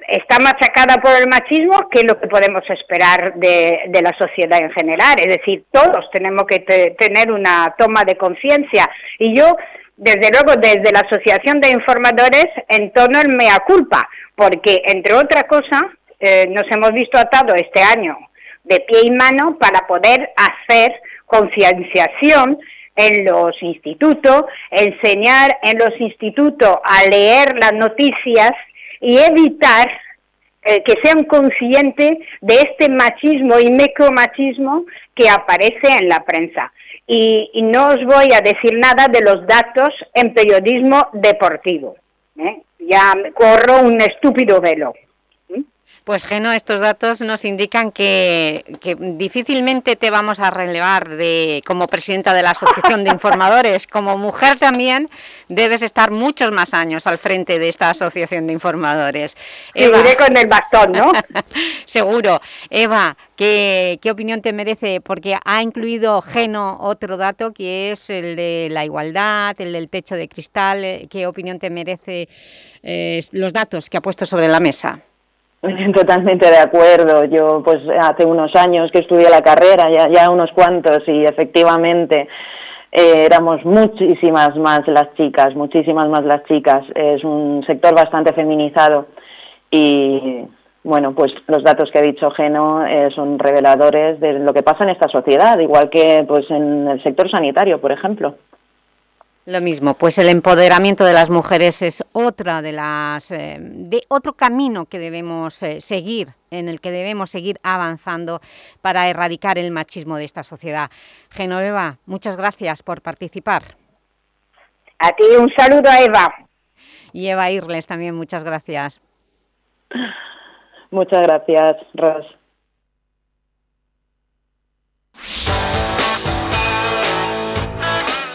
está machacada por el machismo, ¿qué es lo que podemos esperar de, la sociedad en general? Es decir, todos tenemos que tener una toma de conciencia. Y yo, desde luego, desde la Asociación de Informadores, entono el mea culpa, porque, entre otras cosas, eh, nos hemos visto atados este año de pie y mano para poder hacer concienciación en los institutos, enseñar en los institutos a leer las noticias y evitar eh, que sean conscientes de este machismo y micromachismo que aparece en la prensa. Y, no os voy a decir nada de los datos en periodismo deportivo. ¿eh? Ya corro un estúpido velo. Pues Geno, estos datos nos indican que, que, difícilmente te vamos a relevar de, como presidenta de la Asociación de Informadores. Como mujer también debes estar muchos más años al frente de esta Asociación de Informadores. Seguiré con el bastón, ¿no? Seguro. Eva, ¿qué, ¿qué opinión te merece? Porque ha incluido Geno otro dato que es el de la igualdad, el del techo de cristal. ¿Qué opinión te merece eh, los datos que ha puesto sobre la mesa? Totalmente de acuerdo. Yo, pues, hace unos años que estudié la carrera, ya, ya unos cuantos, y efectivamente eh, éramos muchísimas más las chicas, muchísimas más las chicas. Es un sector bastante feminizado y, bueno, pues los datos que ha dicho Geno eh, son reveladores de lo que pasa en esta sociedad, igual que, pues, en el sector sanitario, por ejemplo. Lo mismo, pues el empoderamiento de las mujeres es otra de las eh, de otro camino que debemos eh, seguir, en el que debemos seguir avanzando para erradicar el machismo de esta sociedad. Genoveva, muchas gracias por participar. A ti un saludo a Eva. Y Eva Irles también, muchas gracias. Muchas gracias, Ros.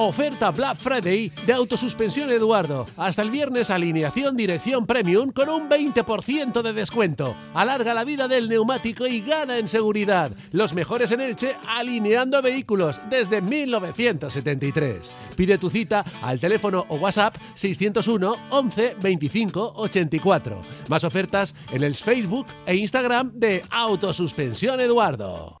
Oferta Black Friday de Autosuspensión Eduardo. Hasta el viernes alineación dirección premium con un 20% de descuento. Alarga la vida del neumático y gana en seguridad. Los mejores en Elche alineando vehículos desde 1973. Pide tu cita al teléfono o WhatsApp 601 11 25 84. Más ofertas en el Facebook e Instagram de Autosuspensión Eduardo.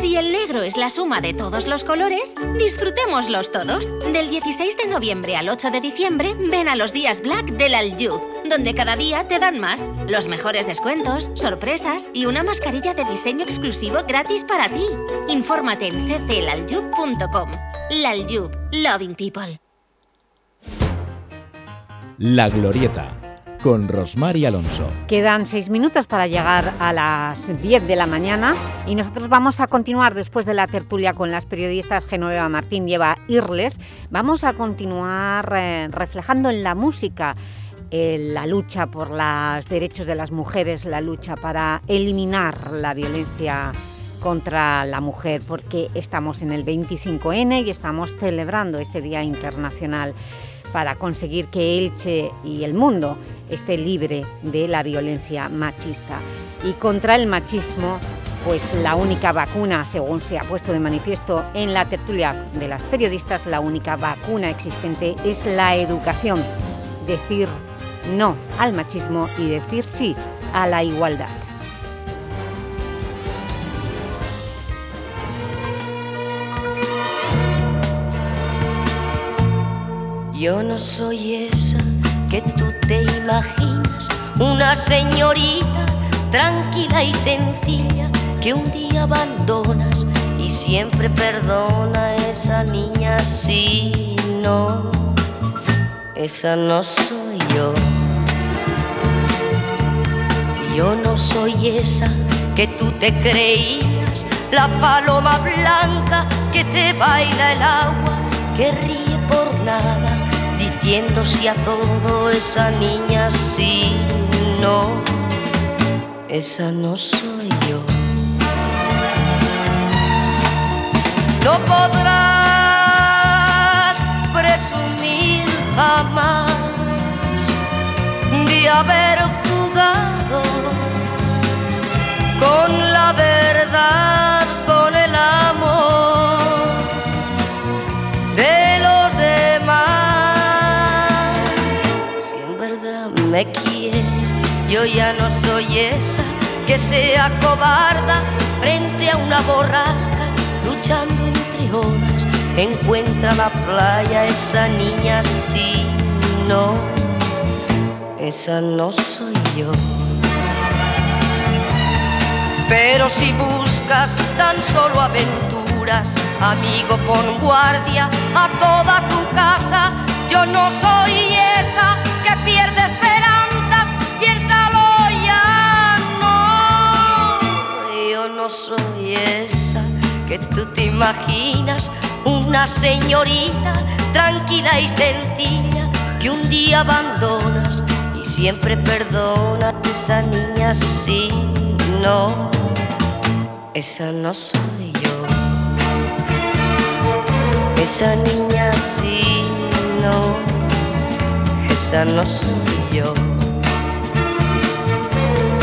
Si el negro es la suma de todos los colores, disfrutémoslos todos. Del 16 de noviembre al 8 de diciembre, ven a los días Black del Aljub, donde cada día te dan más. Los mejores descuentos, sorpresas y una mascarilla de diseño exclusivo gratis para ti. Infórmate en cclaljub.com. Laljub, Loving People. La Glorieta, con Rosmar y Alonso. Quedan seis minutos para llegar a las 10 de la mañana y nosotros vamos a continuar después de la tertulia con las periodistas Genoveva Martín y Eva Irles. Vamos a continuar eh, reflejando en la música eh, la lucha por los derechos de las mujeres, la lucha para eliminar la violencia contra la mujer, porque estamos en el 25N y estamos celebrando este Día Internacional para conseguir que Elche y el mundo esté libre de la violencia machista. Y contra el machismo, pues la única vacuna, según se ha puesto de manifiesto en la tertulia de las periodistas, la única vacuna existente es la educación. Decir no al machismo y decir sí a la igualdad. Yo no soy esa que tú te imaginas, una señorita tranquila y sencilla que un día abandonas y siempre perdona a esa niña si no, esa no soy yo. Yo no soy esa que tú te creías, la paloma blanca que te baila el agua, que ríe por nada diciendo si a todo esa niña sí, no, esa no soy yo. No podrás presumir jamás de haber jugado con la verdad, ya no soy esa que sea cobarda frente a una borrasca, luchando entre olas. Encuentra la playa esa niña, sí, no, esa no soy yo. Pero si buscas tan solo aventuras, amigo, pon guardia a toda tu casa. Yo no soy esa que pierde no soy esa que tú te imaginas, una señorita tranquila y sencilla que un día abandonas y siempre perdona esa niña, sí, no esa no soy yo. Esa niña sí, no, esa no soy yo.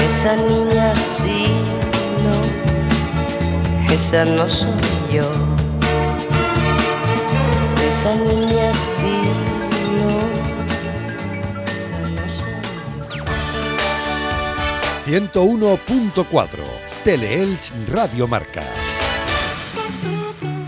Esa niña sí, esa no soy yo. Esa niña sí, no. 101.4 Teleelch Radio Marca.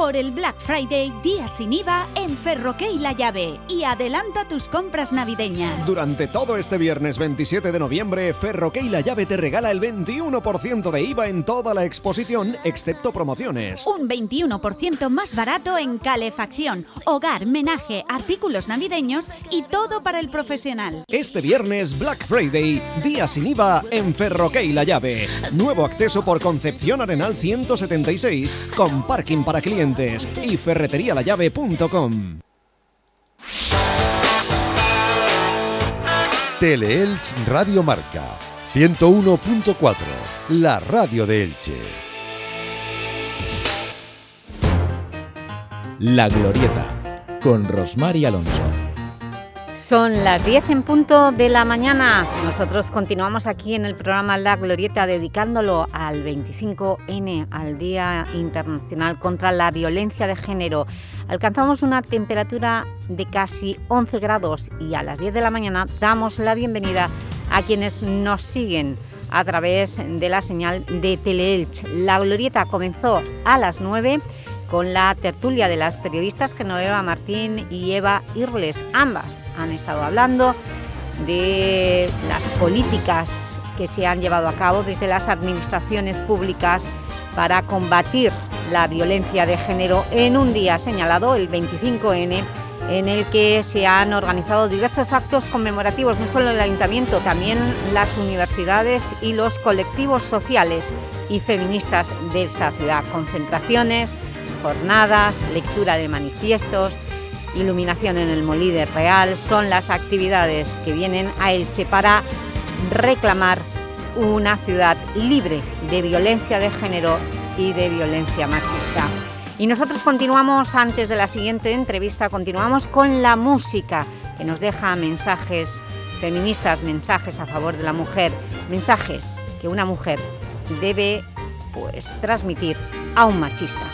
Por el Black Friday, día sin IVA en Ferroque y La Llave. Y adelanta tus compras navideñas. Durante todo este viernes 27 de noviembre, Ferroque y La Llave te regala el 21% de IVA en toda la exposición, excepto promociones. Un 21% más barato en calefacción, hogar, menaje, artículos navideños y todo para el profesional. Este viernes, Black Friday, día sin IVA en Ferroque y La Llave. Nuevo acceso por Concepción Arenal 176, con parking para clientes y ferreterialallave.com. Teleelch Radio Marca 101.4, la radio de Elche. La Glorieta, con Rosmar y Alonso. Son las 10 en punto de la mañana. Nosotros continuamos aquí en el programa La Glorieta dedicándolo al 25N, al Día Internacional contra la Violencia de Género. Alcanzamos una temperatura de casi 11 grados y a las 10 de la mañana damos la bienvenida a quienes nos siguen a través de la señal de Teleelch. La Glorieta comenzó a las 9 con la tertulia de las periodistas Genoveva Martín y Eva Irles. Ambas han estado hablando de las políticas que se han llevado a cabo desde las administraciones públicas para combatir la violencia de género en un día señalado, el 25N, en el que se han organizado diversos actos conmemorativos, no solo el Ayuntamiento, también las universidades y los colectivos sociales y feministas de esta ciudad. Concentraciones, jornadas, lectura de manifiestos, iluminación en el Molí Real, son las actividades que vienen a Elche para reclamar una ciudad libre de violencia de género y de violencia machista. Y nosotros continuamos, antes de la siguiente entrevista, continuamos con la música que nos deja mensajes feministas, mensajes a favor de la mujer, mensajes que una mujer debe pues, transmitir a un machista.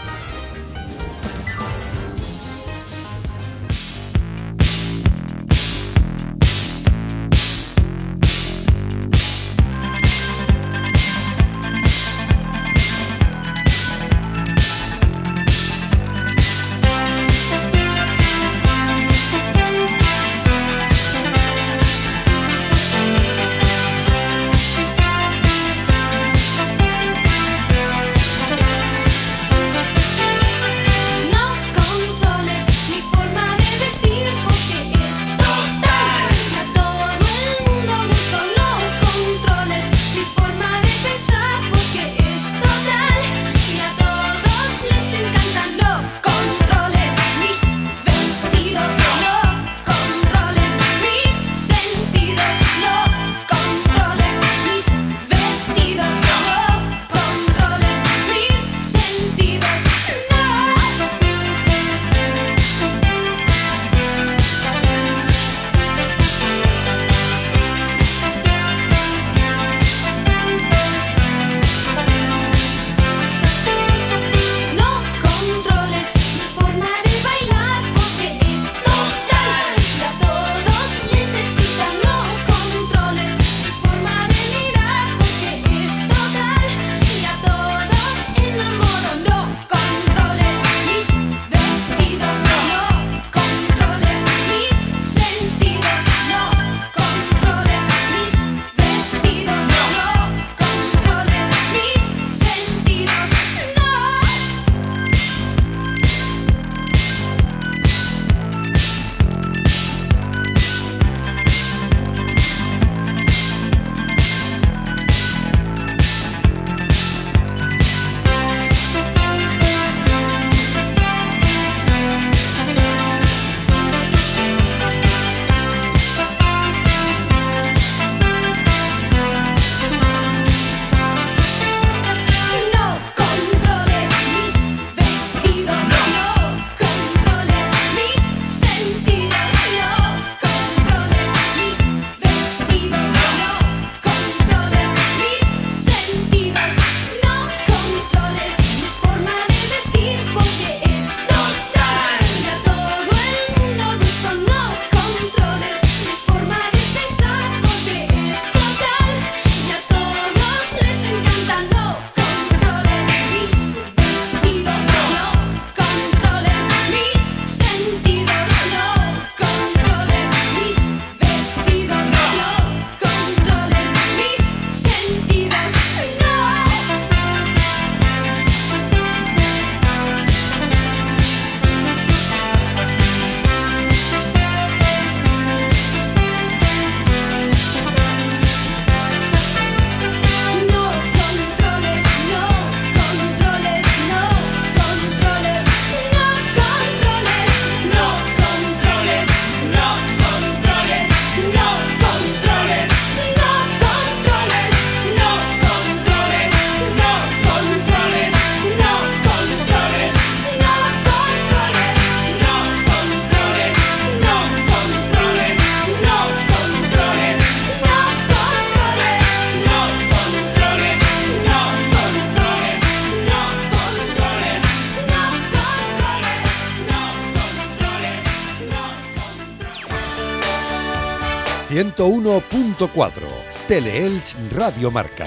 Teleelch Radio Marca.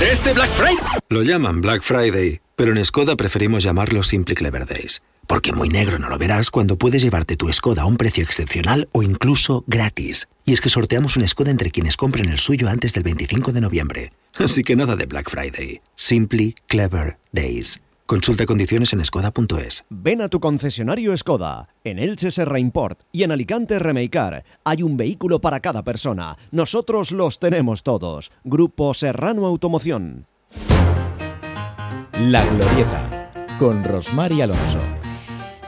Este Black Friday lo llaman Black Friday, pero en Skoda preferimos llamarlo Simply Clever Days. Porque muy negro no lo verás cuando puedes llevarte tu Skoda a un precio excepcional o incluso gratis. Y es que sorteamos un Skoda entre quienes compren el suyo antes del 25 de noviembre. Así que nada de Black Friday. Simply Clever Days. Consulta condiciones en skoda.es. Ven a tu concesionario Skoda. En Elche Serra Import y en Alicante Remeicar. Hay un vehículo para cada persona. Nosotros los tenemos todos. Grupo Serrano Automoción. La Glorieta, con Rosmar y Alonso.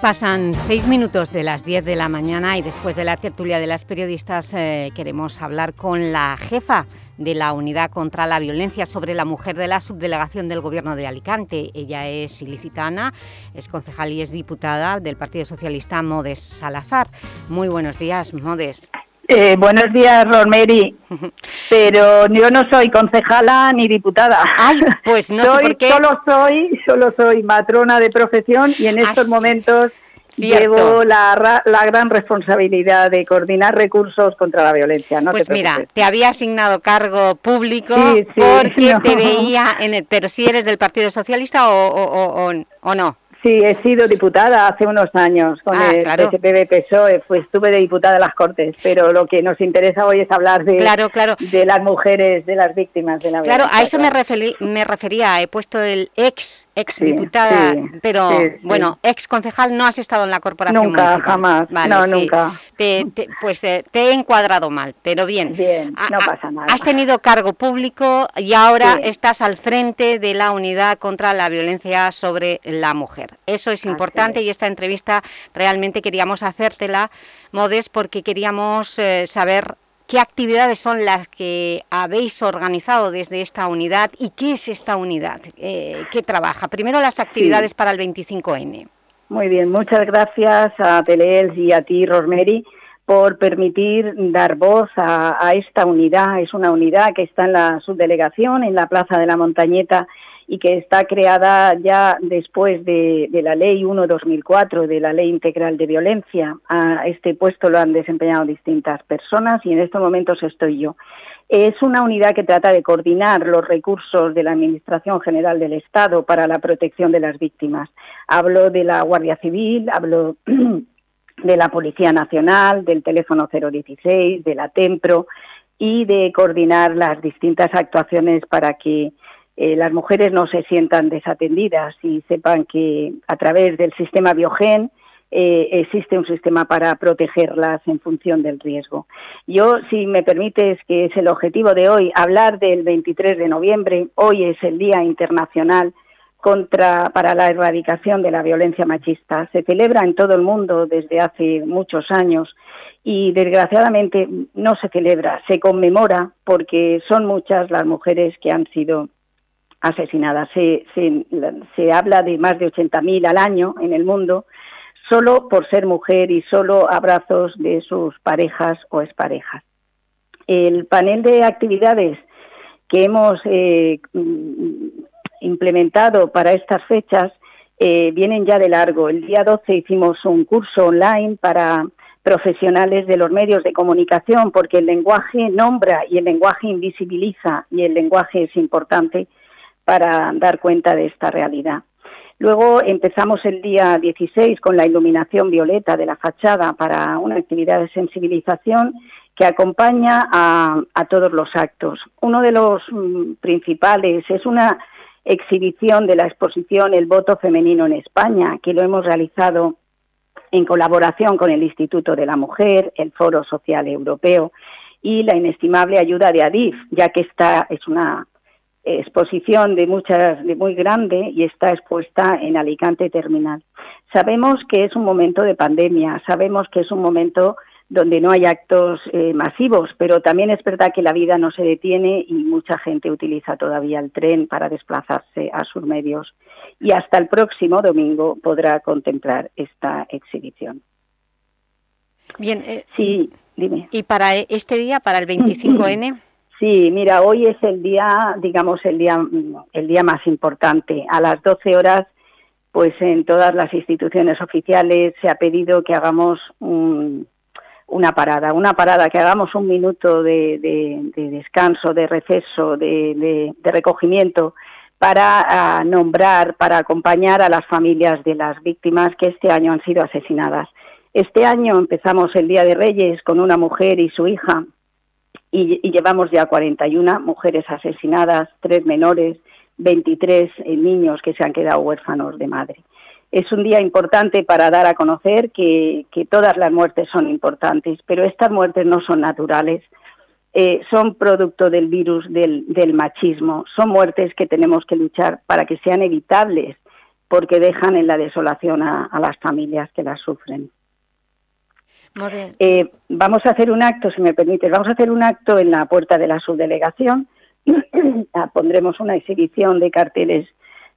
Pasan seis minutos de las 10 de la mañana y después de la tertulia de las periodistas eh, queremos hablar con la jefa de la Unidad contra la Violencia sobre la Mujer de la Subdelegación del Gobierno de Alicante. Ella es ilicitana, es concejal y es diputada del Partido Socialista Modes Salazar. Muy buenos días, Modes. Eh, buenos días, Romeri. Pero yo no soy concejala ni diputada. Ay, pues no soy, sé por qué. Solo soy, solo soy matrona de profesión y en estos Ah, momentos cierto. llevo la, la gran responsabilidad de coordinar recursos contra la violencia. No pues te mira, te había asignado cargo público Sí, sí, porque no. te veía en el... Pero si eres del Partido Socialista o- o- o no. Sí, he sido diputada hace unos años con Ah, el claro. PSPB PSOE, pues estuve de diputada en las Cortes, pero lo que nos interesa hoy es hablar de, Claro, claro. de las mujeres, de las víctimas de la Claro, violencia. a eso me, referi- me refería. He puesto el ex, ex Sí, diputada, sí, pero sí, bueno, ex concejal no has estado en la corporación Nunca, municipal. jamás. Vale, No, nunca. Te- te- pues eh, te he encuadrado mal, pero bien. Bien, no pasa nada. Has tenido cargo público y ahora estás al frente de la unidad contra la violencia sobre la mujer. Eso es importante y esta entrevista realmente queríamos hacértela, Modes, porque queríamos eh, saber qué actividades son las que habéis organizado desde esta unidad y qué es esta unidad, eh, qué trabaja. Primero las actividades para el 25N. Muy bien, muchas gracias a Teleels y a ti, Rosemary, por permitir dar voz a, a esta unidad. Es una unidad que está en la subdelegación, en la Plaza de la Montañeta, y que está creada ya después de, la Ley 1-2004, de la Ley Integral de Violencia. A este puesto lo han desempeñado distintas personas y en estos momentos estoy yo. Es una unidad que trata de coordinar los recursos de la Administración General del Estado para la protección de las víctimas. Hablo de la Guardia Civil, hablo de la Policía Nacional, del teléfono 016, de la Tempro y de coordinar las distintas actuaciones para que eh, las mujeres no se sientan desatendidas y sepan que a través del sistema Biogen eh, existe un sistema para protegerlas en función del riesgo. Yo, si me permites, que es el objetivo de hoy, hablar del 23 de noviembre, hoy es el Día Internacional contra para la erradicación de la violencia machista. Se celebra en todo el mundo desde hace muchos años y desgraciadamente no se celebra, se conmemora porque son muchas las mujeres que han sido asesinadas. Se, se, se habla de más de 80.000 al año en el mundo solo por ser mujer y solo abrazos de sus parejas o exparejas. El panel de actividades que hemos eh, implementado para estas fechas eh, vienen ya de largo. El día 12 hicimos un curso online para profesionales de los medios de comunicación porque el lenguaje nombra y el lenguaje invisibiliza y el lenguaje es importante para dar cuenta de esta realidad. Luego empezamos el día 16 con la iluminación violeta de la fachada para una actividad de sensibilización que acompaña a, todos los actos. Uno de los mm, principales es una exhibición de la exposición El voto femenino en España, que lo hemos realizado en colaboración con el Instituto de la Mujer, el Foro Social Europeo y la inestimable ayuda de ADIF, ya que esta es una exposición de muchas de muy grande y está expuesta en Alicante Terminal. Sabemos que es un momento de pandemia, sabemos que es un momento donde no hay actos eh, masivos, pero también es verdad que la vida no se detiene y mucha gente utiliza todavía el tren para desplazarse a sus medios y hasta el próximo domingo podrá contemplar esta exhibición. Bien, eh, sí, dime. ¿Y para este día, para el 25N? Sí, mira, hoy es el día, digamos, el día, el día más importante. A las 12 horas, pues en todas las instituciones oficiales se ha pedido que hagamos un, una parada, una parada, que hagamos un minuto de, de, de descanso, de receso, de, recogimiento para uh, nombrar, para acompañar a las familias de las víctimas que este año han sido asesinadas. Este año empezamos el Día de Reyes con una mujer y su hija y, llevamos ya 41 mujeres asesinadas, tres menores, 23 eh, niños que se han quedado huérfanos de madre. Es un día importante para dar a conocer que, todas las muertes son importantes, pero estas muertes no son naturales, eh, son producto del virus del, machismo, son muertes que tenemos que luchar para que sean evitables, porque dejan en la desolación a, las familias que las sufren. Eh, vamos a hacer un acto, si me permite, vamos a hacer un acto en la puerta de la subdelegación. Pondremos una exhibición de carteles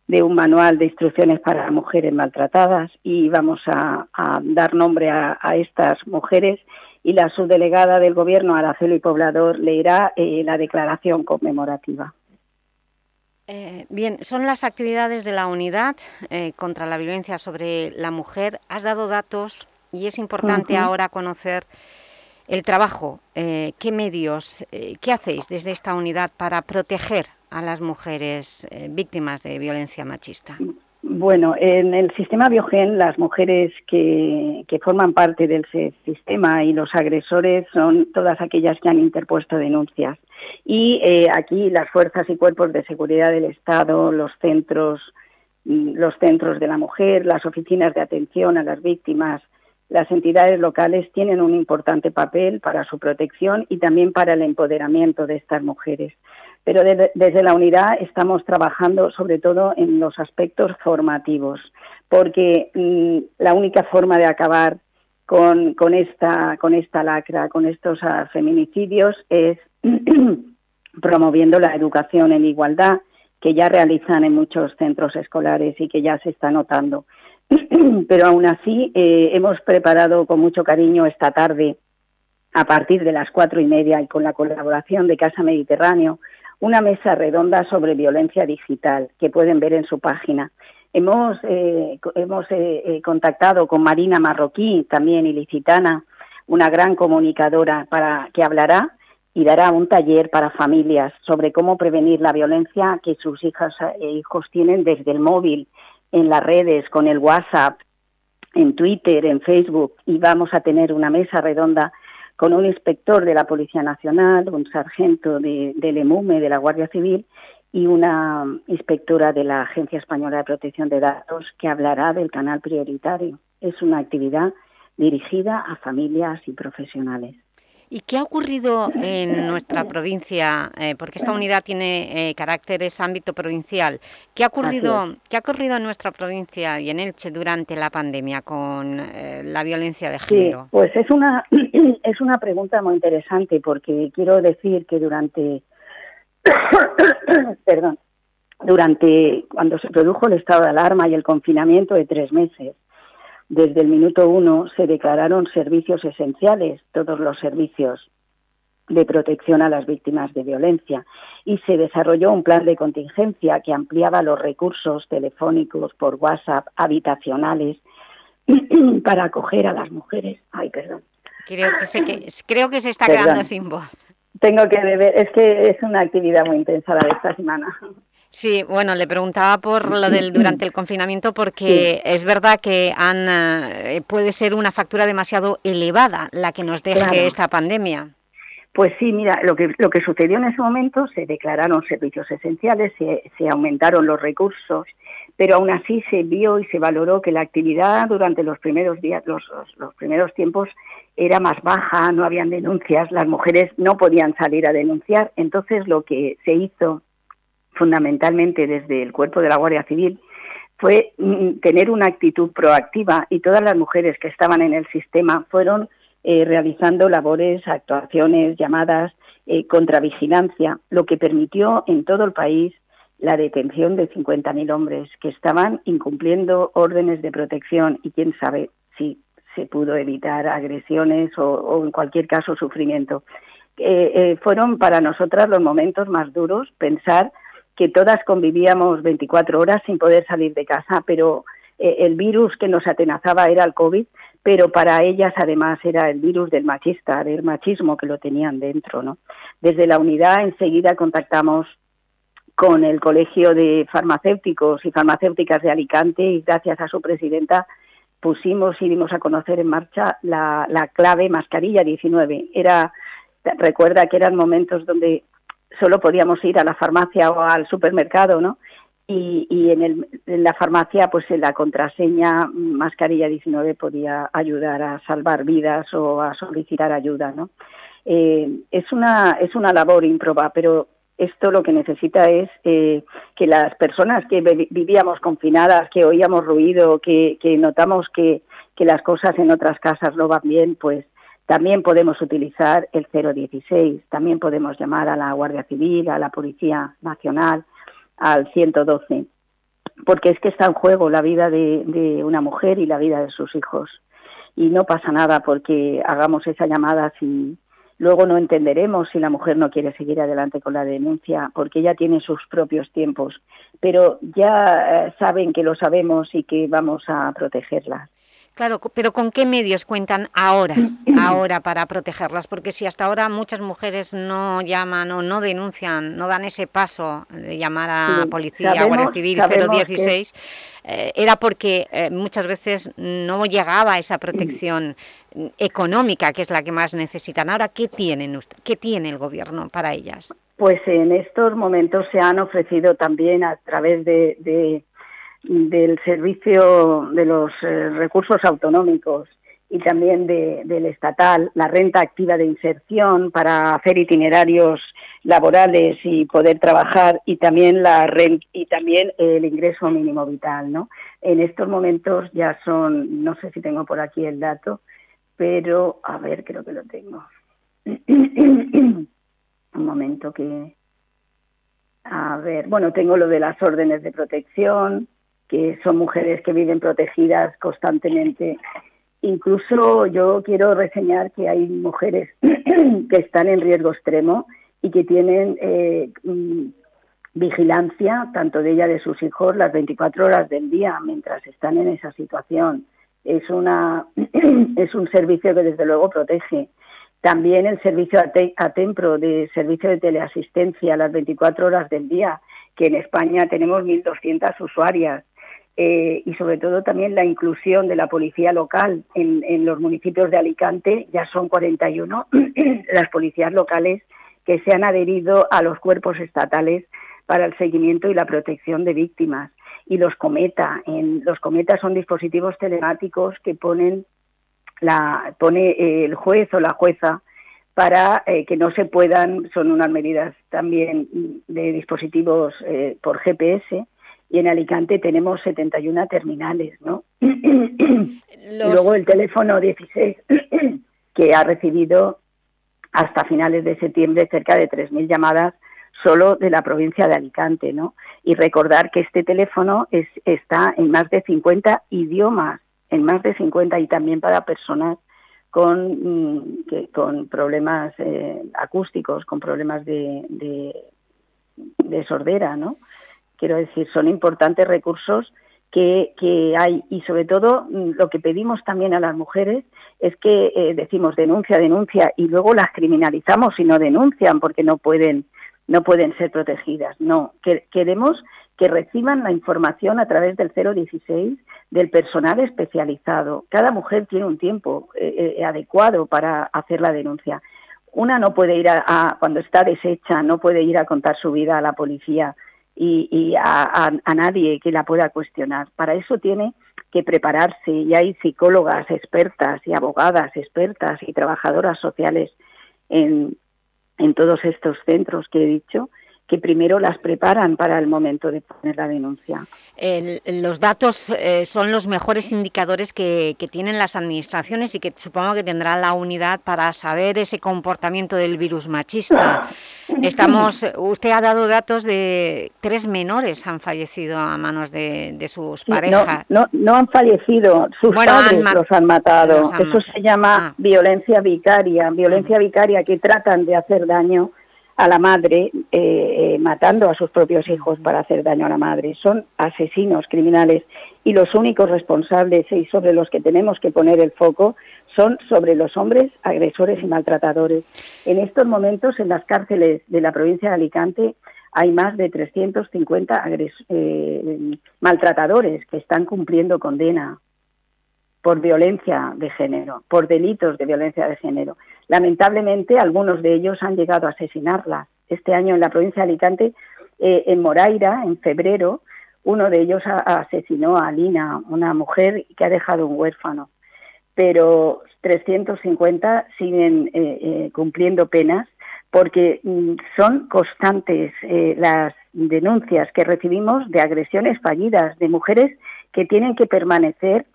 de un manual de instrucciones para mujeres maltratadas y vamos a, dar nombre a, estas mujeres y la subdelegada del Gobierno, Aracelo y Poblador, leerá eh, la declaración conmemorativa. Eh, bien, son las actividades de la Unidad eh, contra la Violencia sobre la Mujer. Has dado datos y es importante ahora conocer el trabajo. ¿Qué medios, qué hacéis desde esta unidad para proteger a las mujeres eh, víctimas de violencia machista? Bueno, en el sistema Biogen, las mujeres que, forman parte del sistema y los agresores son todas aquellas que han interpuesto denuncias. Y eh, aquí las fuerzas y cuerpos de seguridad del Estado, los centros, mm, los centros de la mujer, las oficinas de atención a las víctimas, las entidades locales tienen un importante papel para su protección y también para el empoderamiento de estas mujeres pero desde la unidad estamos trabajando sobre todo en los aspectos formativos, porque mm, la única forma de acabar con, esta, lacra, con estos ah, feminicidios, es promoviendo la educación en igualdad que ya realizan en muchos centros escolares y que ya se está notando. Pero aún así eh, hemos preparado con mucho cariño esta tarde, a partir de las cuatro y media y con la colaboración de Casa Mediterráneo, una mesa redonda sobre violencia digital que pueden ver en su página. Hemos, eh, hemos eh, eh, contactado con Marina Marroquí, también ilicitana, una gran comunicadora para que hablará y dará un taller para familias sobre cómo prevenir la violencia que sus hijas e hijos tienen desde el móvil, en las redes, con el WhatsApp, en Twitter, en Facebook y vamos a tener una mesa redonda con un inspector de la Policía Nacional, un sargento de, del EMUME, de la Guardia Civil, y una inspectora de la Agencia Española de Protección de Datos que hablará del canal prioritario. Es una actividad dirigida a familias y profesionales. ¿Y qué ha ocurrido en nuestra provincia? Eh, porque esta unidad tiene eh, carácter, es ámbito provincial. ¿Qué ha, ocurrido, ¿Qué ha ocurrido en nuestra provincia y en Elche durante la pandemia con eh, la violencia de género? Sí, pues es una, es una pregunta muy interesante porque quiero decir que durante... perdón, durante cuando se produjo el estado de alarma y el confinamiento de tres meses, desde el minuto uno se declararon servicios esenciales, todos los servicios de protección a las víctimas de violencia y se desarrolló un plan de contingencia que ampliaba los recursos telefónicos por WhatsApp habitacionales para acoger a las mujeres. Ay, perdón. Creo que se, creo que se está quedando sin voz. Tengo que beber, es que es una actividad muy intensa la de esta semana. Sí, bueno, le preguntaba por lo del durante el confinamiento porque es verdad que han, eh, puede ser una factura demasiado elevada la que nos deje esta pandemia. Pues sí, mira, lo que, lo que sucedió en ese momento, se declararon servicios esenciales, se, se aumentaron los recursos, pero aún así se vio y se valoró que la actividad durante los primeros días, los, los primeros tiempos, era más baja, no habían denuncias, las mujeres no podían salir a denunciar, entonces lo que se hizo fundamentalmente desde el cuerpo de la Guardia Civil, fue mm, tener una actitud proactiva y todas las mujeres que estaban en el sistema fueron eh, realizando labores, actuaciones, llamadas eh, contra vigilancia, lo que permitió en todo el país la detención de 50.000 hombres que estaban incumpliendo órdenes de protección y quién sabe si se pudo evitar agresiones o, en cualquier caso sufrimiento. Eh, fueron para nosotras los momentos más duros pensar que todas convivíamos 24 horas sin poder salir de casa, pero eh, el virus que nos atenazaba era el COVID, pero para ellas además era el virus del machista, del machismo que lo tenían dentro. ¿no? Desde la unidad enseguida contactamos con el Colegio de Farmacéuticos y Farmacéuticas de Alicante y gracias a su presidenta pusimos y dimos a conocer en marcha la, la clave mascarilla 19. Era, recuerda que eran momentos donde solo podíamos ir a la farmacia o al supermercado, ¿no? y, y en, el, en, la farmacia pues en la contraseña mascarilla 19 podía ayudar a salvar vidas o a solicitar ayuda no eh, es una es una labor improba pero esto lo que necesita es eh, que las personas que vivíamos confinadas que oíamos ruido que, que notamos que, que las cosas en otras casas no van bien pues también podemos utilizar el 016 también podemos llamar a la Guardia Civil a la Policía Nacional al 112, porque es que está en juego la vida de, una mujer y la vida de sus hijos. Y no pasa nada porque hagamos esa llamada si luego no entenderemos si la mujer no quiere seguir adelante con la denuncia, porque ella tiene sus propios tiempos, pero ya eh, saben que lo sabemos y que vamos a protegerlas. Claro, pero ¿con qué medios cuentan ahora, ahora para protegerlas? Porque si hasta ahora muchas mujeres no llaman o no denuncian, no dan ese paso de llamar a sí, policía, sabemos, Guardia Civil, 016, que... eh, era porque eh, muchas veces no llegaba esa protección económica, que es la que más necesitan. Ahora, ¿qué, tienen, ¿qué tiene el Gobierno para ellas? Pues en estos momentos se han ofrecido también a través de, de del servicio de los eh, recursos autonómicos y también de, del estatal, la renta activa de inserción para hacer itinerarios laborales y poder trabajar y también la y también el ingreso mínimo vital, ¿no? En estos momentos ya son, no sé si tengo por aquí el dato, pero a ver, creo que lo tengo. Un momento que a ver, bueno, tengo lo de las órdenes de protección, que son mujeres que viven protegidas constantemente. Incluso yo quiero reseñar que hay mujeres que están en riesgo extremo y que tienen eh, vigilancia, tanto de ella de sus hijos, las 24 horas del día mientras están en esa situación. Es, una, es un servicio que desde luego protege. También el servicio ATEMPRO de servicio de teleasistencia las 24 horas del día, que en España tenemos 1.200 usuarias eh, y sobre todo también la inclusión de la policía local en, en los municipios de Alicante, ya son 41 las policías locales que se han adherido a los cuerpos estatales para el seguimiento y la protección de víctimas. Y los cometa, en, los cometas son dispositivos telemáticos que ponen la, pone eh, el juez o la jueza para eh, que no se puedan, son unas medidas también de dispositivos eh, por GPS, y en Alicante tenemos 71 terminales, ¿no? Los... Y luego el teléfono 16, que ha recibido hasta finales de septiembre cerca de 3.000 llamadas solo de la provincia de Alicante, ¿no? Y recordar que este teléfono es, está en más de 50 idiomas, en más de 50 y también para personas con, mm, que, con problemas eh, acústicos, con problemas de, de, de sordera, ¿no? Quiero decir, son importantes recursos que, hay y sobre todo mm, lo que pedimos también a las mujeres es que eh, decimos denuncia, denuncia y luego las criminalizamos y no denuncian porque no pueden no pueden ser protegidas. No, que, queremos que reciban la información a través del 016 del personal especializado. Cada mujer tiene un tiempo eh, eh, adecuado para hacer la denuncia. Una no puede ir a, cuando está deshecha, no puede ir a contar su vida a la policía y, y a, a, a, nadie que la pueda cuestionar. Para eso tiene que prepararse y hay psicólogas expertas y abogadas expertas y trabajadoras sociales en, en todos estos centros que he dicho que primero las preparan para el momento de poner la denuncia. El, los datos eh, son los mejores indicadores que, que, tienen las administraciones y que supongo que tendrá la unidad para saber ese comportamiento del virus machista. Estamos, usted ha dado datos de tres menores han fallecido a manos de, de sus parejas. No, no, no, han fallecido, sus bueno, padres han los han matado. Los han Eso matado. se llama ah. violencia vicaria, violencia ah. vicaria que tratan de hacer daño a la madre eh, eh, matando a sus propios hijos para hacer daño a la madre. Son asesinos criminales y los únicos responsables y sobre los que tenemos que poner el foco son sobre los hombres agresores y maltratadores. En estos momentos en las cárceles de la provincia de Alicante hay más de 350 eh, maltratadores que están cumpliendo condena por violencia de género, por delitos de violencia de género. Lamentablemente, algunos de ellos han llegado a asesinarlas. Este año en la provincia de Alicante, eh, en Moraira, en febrero, Uno de ellos asesinó a Alina, una mujer que ha dejado un huérfano, pero 350 siguen eh, eh, cumpliendo penas porque mm, son constantes las denuncias que recibimos de agresiones fallidas, de mujeres que tienen que permanecer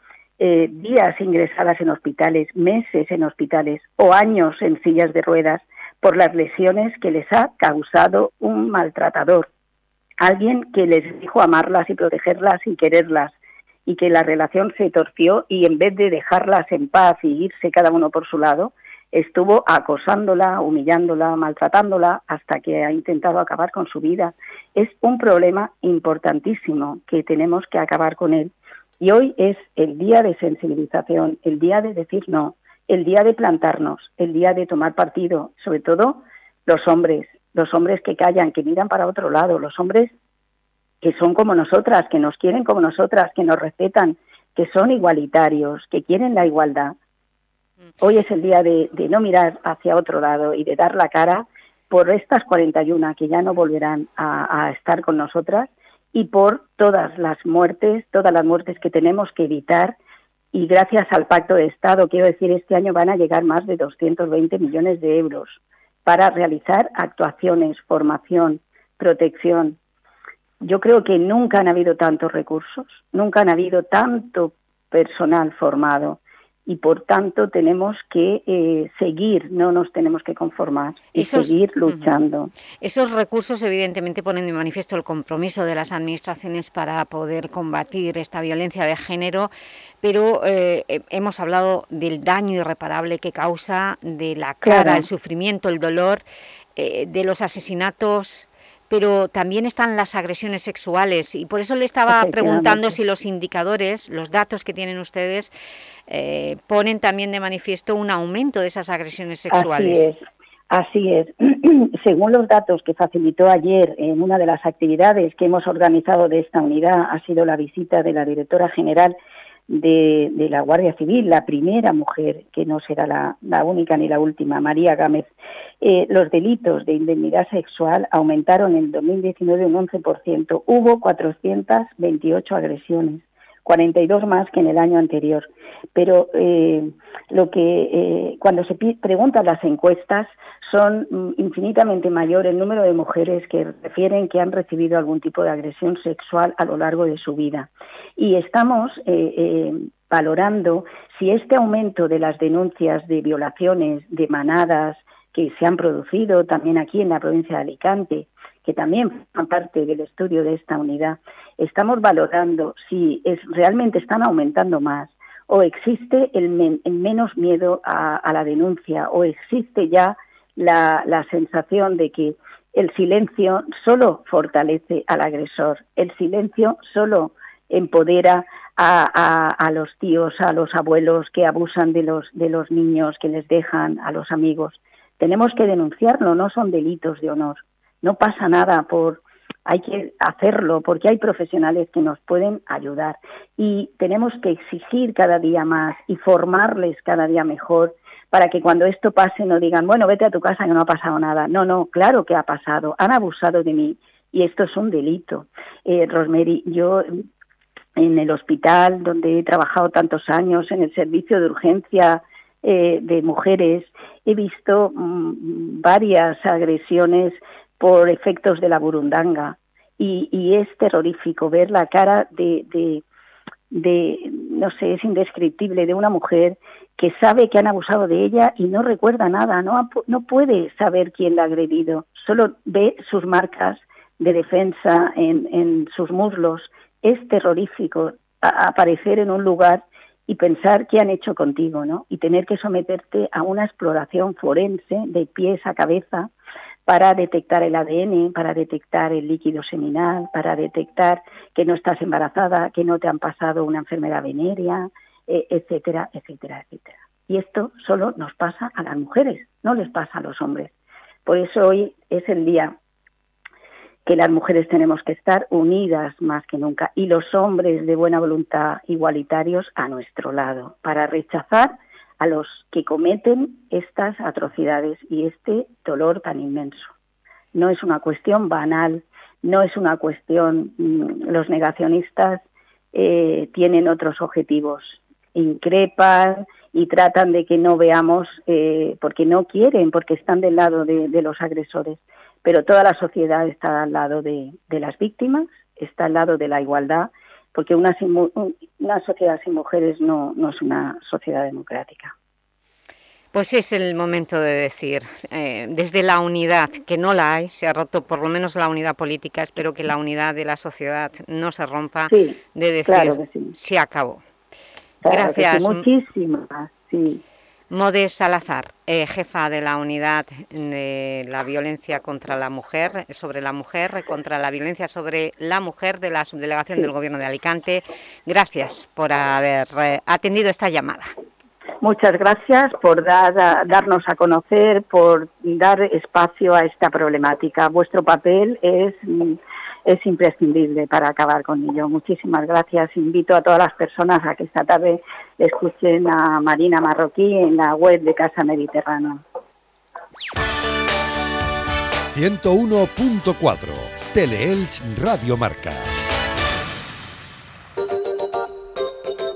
días ingresadas en hospitales, meses en hospitales o años en sillas de ruedas por las lesiones que les ha causado un maltratador, alguien que les dijo amarlas y protegerlas y quererlas y que la relación se torció y en vez de dejarlas en paz y irse cada uno por su lado, estuvo acosándola, humillándola, maltratándola hasta que ha intentado acabar con su vida. Es un problema importantísimo que tenemos que acabar con él. Y hoy es el día de sensibilización, el día de decir no, el día de plantarnos, el día de tomar partido, sobre todo los hombres, los hombres que callan, que miran para otro lado, los hombres que son como nosotras, que nos quieren como nosotras, que nos respetan, que son igualitarios, que quieren la igualdad. Hoy es el día de, no mirar hacia otro lado y de dar la cara por estas 41 que ya no volverán a, a estar con nosotras y por todas las muertes, todas las muertes que tenemos que evitar y gracias al Pacto de Estado, quiero decir, este año van a llegar más de 220 millones de euros para realizar actuaciones, formación, protección. Yo creo que nunca han habido tantos recursos, nunca han habido tanto personal formado y por tanto tenemos que eh, seguir, no nos tenemos que conformar y seguir luchando. Esos recursos evidentemente ponen de manifiesto el compromiso de las administraciones para poder combatir esta violencia de género, pero eh, hemos hablado del daño irreparable que causa, de la cara, el sufrimiento, el dolor, eh, de los asesinatos pero también están las agresiones sexuales y por eso le estaba preguntando si los indicadores, los datos que tienen ustedes, eh, ponen también de manifiesto un aumento de esas agresiones sexuales. Así es. Así es. Según los datos que facilitó ayer en una de las actividades que hemos organizado de esta unidad, ha sido la visita de la directora general de, la Guardia Civil, la primera mujer, que no será la, única ni la última, María Gámez. Eh, los delitos de indemnidad sexual aumentaron en 2019 un 11%. Hubo 428 agresiones, 42 más que en el año anterior. Pero eh, lo que eh, cuando se preguntan las encuestas son mm, infinitamente mayor el número de mujeres que refieren que han recibido algún tipo de agresión sexual a lo largo de su vida. Y estamos eh, eh, valorando si este aumento de las denuncias de violaciones de manadas que se han producido también aquí en la provincia de Alicante, que también forman parte del estudio de esta unidad, estamos valorando si es, realmente están aumentando más o existe el, menos miedo a la denuncia o existe ya la, la sensación de que el silencio solo fortalece al agresor, el silencio solo empodera a, a, los tíos, a los abuelos que abusan de los, de los niños, que les dejan, a los amigos. Tenemos que denunciarlo, no son delitos de honor. No pasa nada por, hay que hacerlo porque hay profesionales que nos pueden ayudar y tenemos que exigir cada día más y formarles cada día mejor para que cuando esto pase no digan, bueno, vete a tu casa que no ha pasado nada. No, no, claro que ha pasado, han abusado de mí y esto es un delito. Eh, Rosemary, yo en el hospital donde he trabajado tantos años, en el servicio de urgencia eh, de mujeres, he visto mm, varias agresiones por efectos de la burundanga y, es terrorífico ver la cara de, de, no sé, es indescriptible, de una mujer que sabe que han abusado de ella y no recuerda nada, no, no puede saber quién la ha agredido, solo ve sus marcas de defensa en, en sus muslos. Es terrorífico aparecer en un lugar y pensar qué han hecho contigo, ¿no? Y tener que someterte a una exploración forense de pies a cabeza para detectar el ADN, para detectar el líquido seminal, para detectar que no estás embarazada, que no te han pasado una enfermedad venérea, eh, etcétera, etcétera, etcétera. Y esto solo nos pasa a las mujeres, no les pasa a los hombres. Por eso hoy es el día que las mujeres tenemos que estar unidas más que nunca y los hombres de buena voluntad igualitarios a nuestro lado para rechazar a los que cometen estas atrocidades y este dolor tan inmenso. No es una cuestión banal no es una cuestión, mm, los negacionistas eh, tienen otros objetivos, increpan y tratan de que no veamos, eh, porque no quieren, porque están del lado de, los agresores, pero toda la sociedad está al lado de, las víctimas, está al lado de la igualdad, porque una, una sociedad sin mujeres no, no es una sociedad democrática. Pues es el momento de decir, eh, desde la unidad, que no la hay, se ha roto por lo menos la unidad política, espero que la unidad de la sociedad no se rompa, de decir, se acabó. Gracias. muchísimas, sí. Mode Salazar, eh, jefa de la unidad de la violencia contra la mujer, sobre la mujer, contra la violencia sobre la mujer de la subdelegación del Gobierno de Alicante. Gracias por haber eh, atendido esta llamada. Muchas gracias por darnos a conocer, por dar espacio a esta problemática. Vuestro papel es, es imprescindible para acabar con ello. Muchísimas gracias. Invito a todas las personas a que esta tarde escuchen a Marina Marroquí en la web de Casa Mediterránea. 101.4 Teleelch Radio Marca.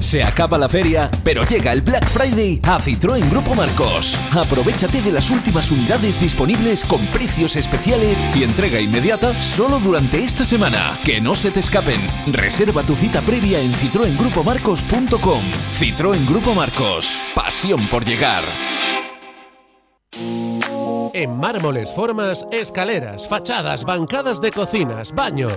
Se acaba la feria, pero llega el Black Friday a Citroën Grupo Marcos. Aprovechate de las últimas unidades disponibles con precios especiales y entrega inmediata solo durante esta semana. Que no se te escapen. Reserva tu cita previa en citroengrupomarcos.com. Citroën Grupo Marcos. Pasión por llegar. En mármoles, formas, escaleras, fachadas, bancadas de cocinas, baños.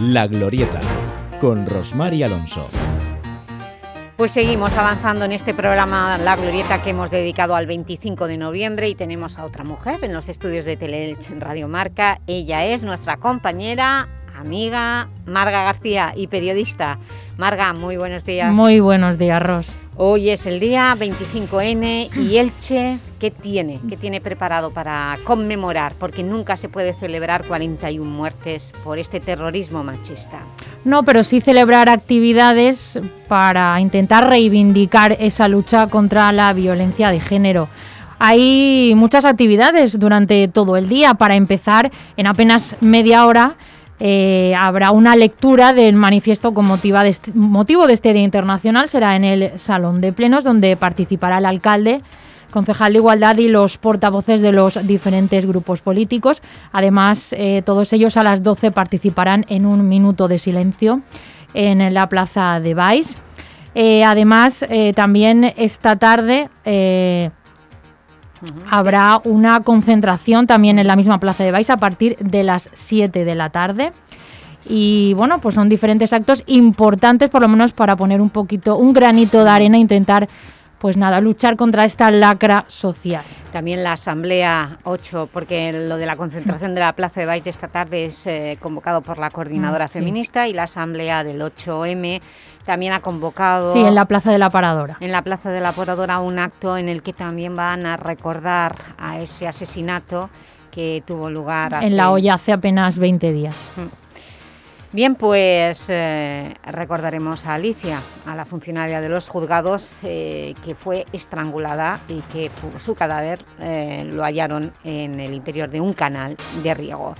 La Glorieta con Rosmar Alonso. Pues seguimos avanzando en este programa La Glorieta que hemos dedicado al 25 de noviembre y tenemos a otra mujer en los estudios de Teleelch Radio Marca. Ella es nuestra compañera, amiga, Marga García y periodista. Marga, muy buenos días. Muy buenos días, Ros. Hoy es el día 25N y Elche, ¿qué tiene? ¿Qué tiene preparado para conmemorar? Porque nunca se puede celebrar 41 muertes por este terrorismo machista. No, pero sí celebrar actividades para intentar reivindicar esa lucha contra la violencia de género. Hay muchas actividades durante todo el día. Para empezar, en apenas media hora eh, habrá una lectura del manifiesto con motivo de este Día Internacional. Será en el Salón de Plenos, donde participará el alcalde, concejal de Igualdad y los portavoces de los diferentes grupos políticos. Además, eh, todos ellos a las 12 participarán en un minuto de silencio en la plaza de Baix. Eh, además, también esta tarde Habrá una concentración también en la misma Plaza de Baix a partir de las 7 de la tarde. Y bueno, pues son diferentes actos importantes, por lo menos para poner un poquito, un granito de arena, intentar pues nada, luchar contra esta lacra social. También la Asamblea 8, porque lo de la concentración de la Plaza de Baix de esta tarde es eh, convocado por la Coordinadora sí. Feminista y la Asamblea del 8M también ha convocado... Sí, en la Plaza de la Paradora. En la Plaza de la Paradora un acto en el que también van a recordar a ese asesinato que tuvo lugar En la olla hace apenas 20 días. Bien, pues eh, recordaremos a Alicia, a la funcionaria de los juzgados, eh, que fue estrangulada y que su cadáver eh, lo hallaron en el interior de un canal de riego.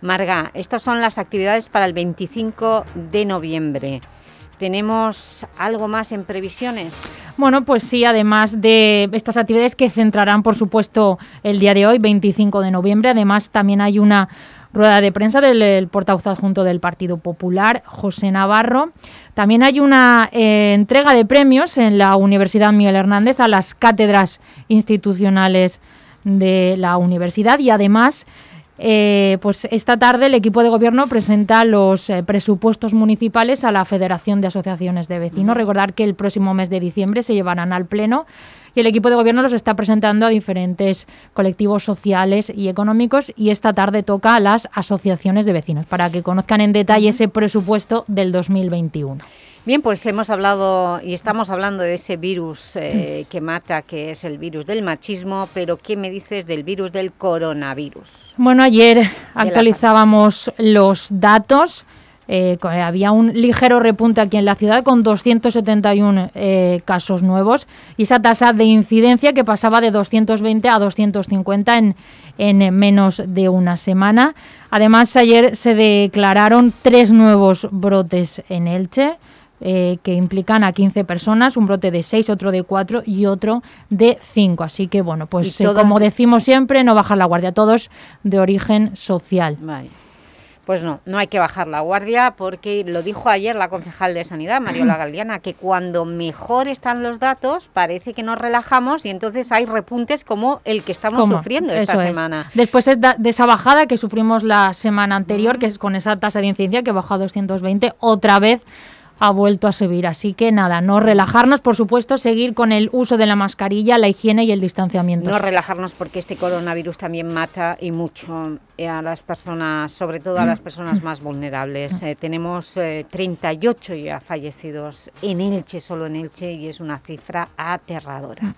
Marga, estas son las actividades para el 25 de noviembre. ¿Tenemos algo más en previsiones? Bueno, pues sí, además de estas actividades que centrarán, por supuesto, el día de hoy, 25 de noviembre, además también hay una rueda de prensa del el portavoz adjunto del Partido Popular, José Navarro. También hay una eh, entrega de premios en la Universidad Miguel Hernández a las cátedras institucionales de la universidad y además eh, pues esta tarde el equipo de gobierno presenta los eh, presupuestos municipales a la Federación de Asociaciones de Vecinos. Recordar que el próximo mes de diciembre se llevarán al Pleno y el equipo de gobierno los está presentando a diferentes colectivos sociales y económicos y esta tarde toca a las asociaciones de vecinos para que conozcan en detalle ese presupuesto del 2021. Bien, pues hemos hablado y estamos hablando de ese virus eh, que mata, que es el virus del machismo, pero ¿qué me dices del virus del coronavirus? Bueno, ayer actualizábamos los datos. eh, había un ligero repunte aquí en la ciudad con 271 eh, casos nuevos y esa tasa de incidencia que pasaba de 220 a 250 en, en menos de una semana. Además, ayer se declararon tres nuevos brotes en Elche. Eh, que implican a 15 personas, un brote de 6, otro de 4 y otro de 5. Así que, bueno, pues eh, como de- decimos siempre, no bajar la guardia, todos de origen social. Vale. Pues no, no hay que bajar la guardia porque lo dijo ayer la concejal de Sanidad, Mariola Galdiana, que cuando mejor están los datos parece que nos relajamos y entonces hay repuntes como el que estamos ¿Cómo? sufriendo esta Eso es. semana. Después es de esa bajada que sufrimos la semana anterior, que es con esa tasa de incidencia que bajó a 220, otra vez ha vuelto a subir. Así que nada, no relajarnos, por supuesto, seguir con el uso de la mascarilla, la higiene y el distanciamiento. No relajarnos porque este coronavirus también mata y mucho eh, a las personas, sobre todo a las personas más vulnerables. Eh, tenemos eh, 38 ya fallecidos en Elche, solo en Elche, y es una cifra aterradora.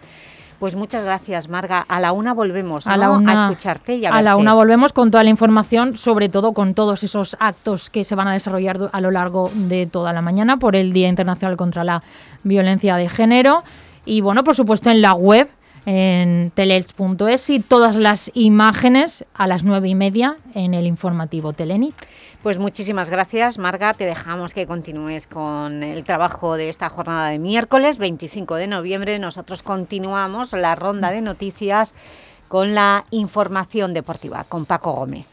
Pues muchas gracias, Marga. A la una volvemos a ¿no? la una, a escucharte y a, a la verte. una volvemos con toda la información, sobre todo con todos esos actos que se van a desarrollar a lo largo de toda la mañana por el Día Internacional contra la Violencia de Género. Y bueno, por supuesto en la web, en teleelch.es y todas las imágenes a las nueve y media en el informativo Teleni. Pues muchísimas gracias, Marga. Te dejamos que continúes con el trabajo de esta jornada de miércoles 25 de noviembre. Nosotros continuamos la ronda de noticias con la información deportiva, con Paco Gómez.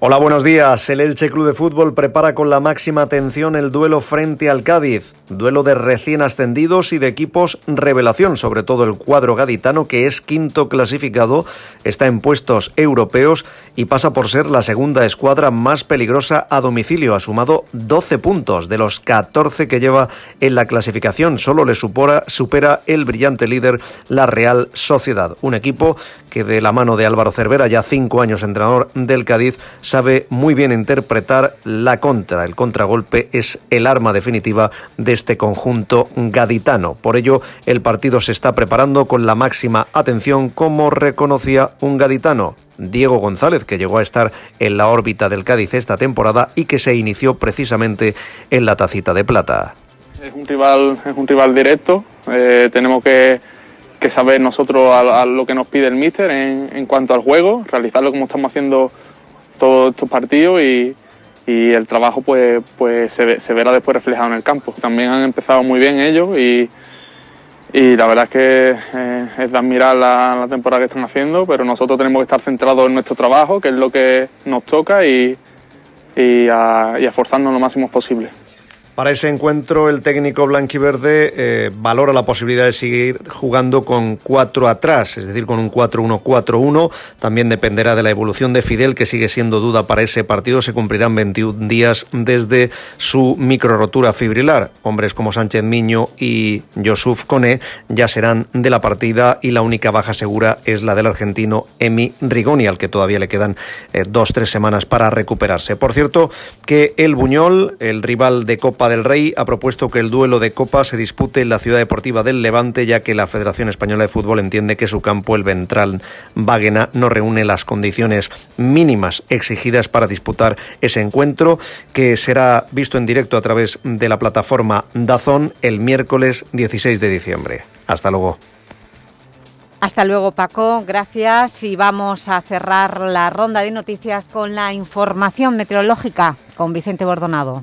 Hola, buenos días. El Elche Club de Fútbol prepara con la máxima atención el duelo frente al Cádiz. Duelo de recién ascendidos y de equipos revelación, sobre todo el cuadro gaditano, que es quinto clasificado, está en puestos europeos y pasa por ser la segunda escuadra más peligrosa a domicilio. Ha sumado 12 puntos de los 14 que lleva en la clasificación. Solo le supera, supera el brillante líder, la Real Sociedad. Un equipo que de la mano de Álvaro Cervera, ya cinco años entrenador del Cádiz, sabe muy bien interpretar la contra. El contragolpe es el arma definitiva de este conjunto gaditano. Por ello, el partido se está preparando con la máxima atención, como reconocía un gaditano. Diego González, que llegó a estar en la órbita del Cádiz esta temporada y que se inició precisamente en la tacita de plata. Es un rival, es un rival directo. eh, tenemos que, que saber nosotros a, lo que nos pide el míster en, en cuanto al juego, realizarlo como estamos haciendo todos estos partidos y, y el trabajo pues, pues se, se verá después reflejado en el campo. También han empezado muy bien ellos y, y la verdad es que eh, es de admirar la, la temporada que están haciendo, pero nosotros tenemos que estar centrados en nuestro trabajo, que es lo que nos toca y, y a, lo máximo posible. Para ese encuentro, el técnico blanquiverde eh, valora la posibilidad de seguir jugando con cuatro atrás, es decir, con un 4-1-4-1. También dependerá de la evolución de Fidel, que sigue siendo duda para ese partido. Se cumplirán 21 días desde su micro rotura fibrilar. Hombres como Sánchez Miño y Yosuf Cone ya serán de la partida y la única baja segura es la del argentino Emi Rigoni, al que todavía le quedan eh, dos, tres semanas para recuperarse. Por cierto, que el Buñol, el rival de Copa del Rey ha propuesto que el duelo de Copa se dispute en la ciudad deportiva del Levante, ya que la Federación Española de Fútbol entiende que su campo, el Ventral Váguena, no reúne las condiciones mínimas exigidas para disputar ese encuentro, que será visto en directo a través de la plataforma Dazón el miércoles 16 de diciembre. Hasta luego. Hasta luego Paco, gracias y vamos a cerrar la ronda de noticias con la información meteorológica con Vicente Bordonado.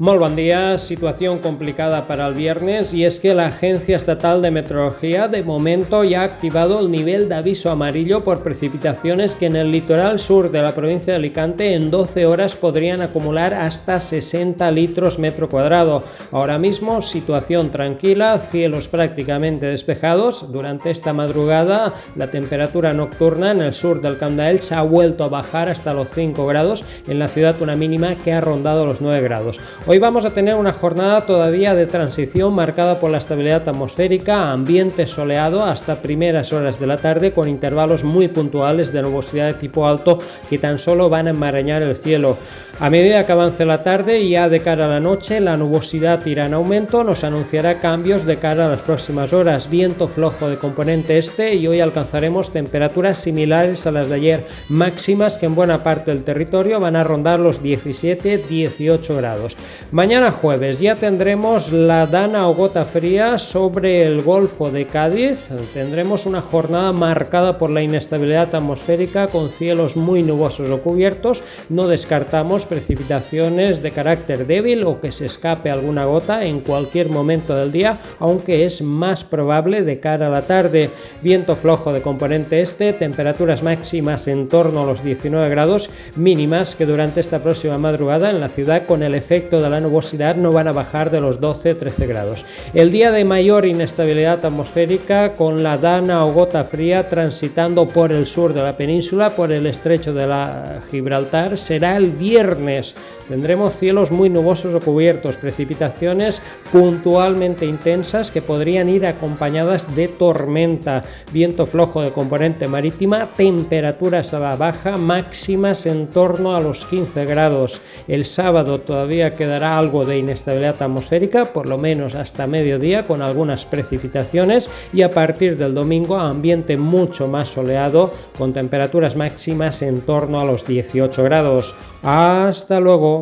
Muy buen día, situación complicada para el viernes y es que la Agencia Estatal de Meteorología de momento ya ha activado el nivel de aviso amarillo por precipitaciones que en el litoral sur de la provincia de Alicante en 12 horas podrían acumular hasta 60 litros metro cuadrado. Ahora mismo situación tranquila, cielos prácticamente despejados. Durante esta madrugada la temperatura nocturna en el sur del Camp de Elche ha vuelto a bajar hasta los 5 grados, en la ciudad una mínima que ha rondado los 9 grados. Hoy vamos a tener una jornada todavía de transición marcada por la estabilidad atmosférica, ambiente soleado hasta primeras horas de la tarde con intervalos muy puntuales de nubosidad de tipo alto que tan solo van a enmarañar el cielo. A medida que avance la tarde y ya de cara a la noche, la nubosidad irá en aumento, nos anunciará cambios de cara a las próximas horas, viento flojo de componente este y hoy alcanzaremos temperaturas similares a las de ayer, máximas que en buena parte del territorio van a rondar los 17-18 grados. Mañana jueves ya tendremos la dana o gota fría sobre el Golfo de Cádiz, tendremos una jornada marcada por la inestabilidad atmosférica con cielos muy nubosos o cubiertos, no descartamos precipitaciones de carácter débil o que se escape alguna gota en cualquier momento del día, aunque es más probable de cara a la tarde. Viento flojo de componente este, temperaturas máximas en torno a los 19 grados, mínimas que durante esta próxima madrugada en la ciudad con el efecto de la nubosidad no van a bajar de los 12-13 grados. El día de mayor inestabilidad atmosférica con la dana o gota fría transitando por el sur de la península, por el estrecho de la Gibraltar, será el viernes Tendremos cielos muy nubosos o cubiertos, precipitaciones puntualmente intensas que podrían ir acompañadas de tormenta, viento flojo de componente marítima, temperaturas a la baja, máximas en torno a los 15 grados. El sábado todavía quedará algo de inestabilidad atmosférica, por lo menos hasta mediodía, con algunas precipitaciones y a partir del domingo ambiente mucho más soleado, con temperaturas máximas en torno a los 18 grados. Hasta luego.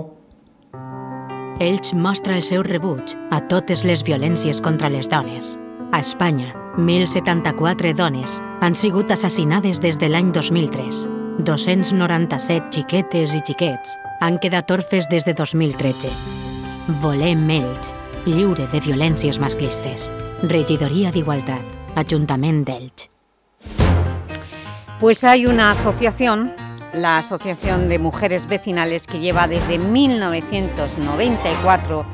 Elx mostra el seu rebuig a totes les violències contra les dones. A Espanya, 1.074 dones han sigut assassinades des de l'any 2003. 297 xiquetes i xiquets han quedat orfes des de 2013. Volem Elx, lliure de violències masclistes. Regidoria d'Igualtat, Ajuntament d'Elx. Pues hay una asociación la Asociación de Mujeres Vecinales que lleva desde 1994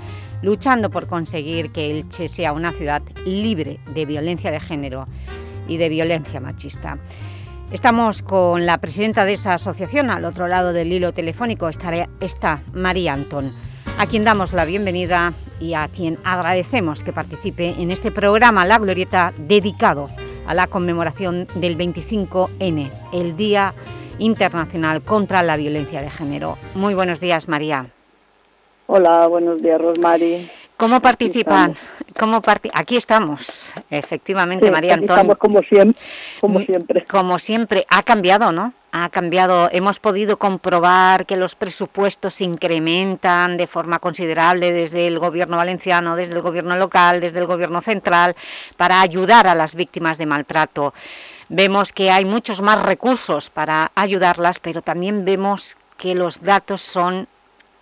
luchando por conseguir que Elche sea una ciudad libre de violencia de género y de violencia machista. Estamos con la presidenta de esa asociación, al otro lado del hilo telefónico está María Antón, a quien damos la bienvenida y a quien agradecemos que participe en este programa La Glorieta dedicado a la conmemoración del 25N, el Día Internacional contra la Violencia de Género. Muy buenos días, María. Hola, buenos días, Rosmary. ¿Cómo participan? ¿Cómo aquí estamos, efectivamente, María Antonio. Estamos como siempre, como siempre. Como siempre. Ha cambiado, ¿no? Ha cambiado. Hemos podido comprobar que los presupuestos se incrementan de forma considerable desde el Gobierno valenciano, desde el Gobierno local, desde el Gobierno central, para ayudar a las víctimas de maltrato. Vemos que hay muchos más recursos para ayudarlas, pero también vemos que los datos son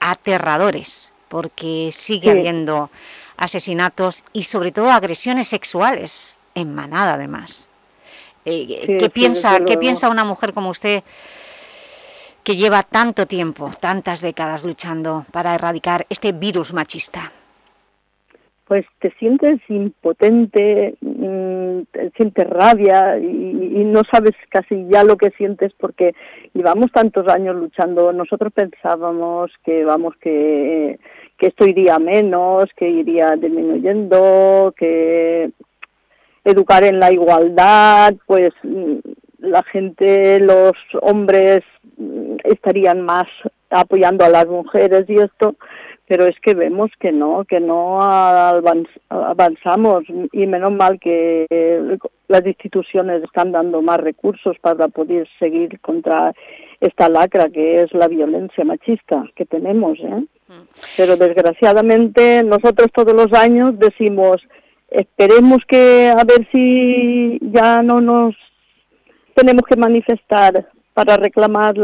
aterradores, porque sigue habiendo asesinatos y sobre todo agresiones sexuales en manada además. Eh, ¿qué, piensa, ¿Qué piensa una mujer como usted que lleva tanto tiempo, tantas décadas luchando para erradicar este virus machista? Pues te sientes impotente, mm, sientes rabia y, no sabes casi ya lo que sientes porque llevamos tantos años luchando. Nosotros pensábamos que, vamos, que, que esto iría menos, que iría disminuyendo, que educar en la igualdad, pues mm, la gente, los hombres mm, estarían más apoyando a las mujeres y esto, pero es que vemos que no, que no avanzamos y menos mal que las instituciones están dando más recursos para poder seguir contra esta lacra que es la violencia machista que tenemos, ¿eh? Mm. Pero desgraciadamente nosotros todos los años decimos esperemos que a ver si ya no nos tenemos que manifestar para reclamar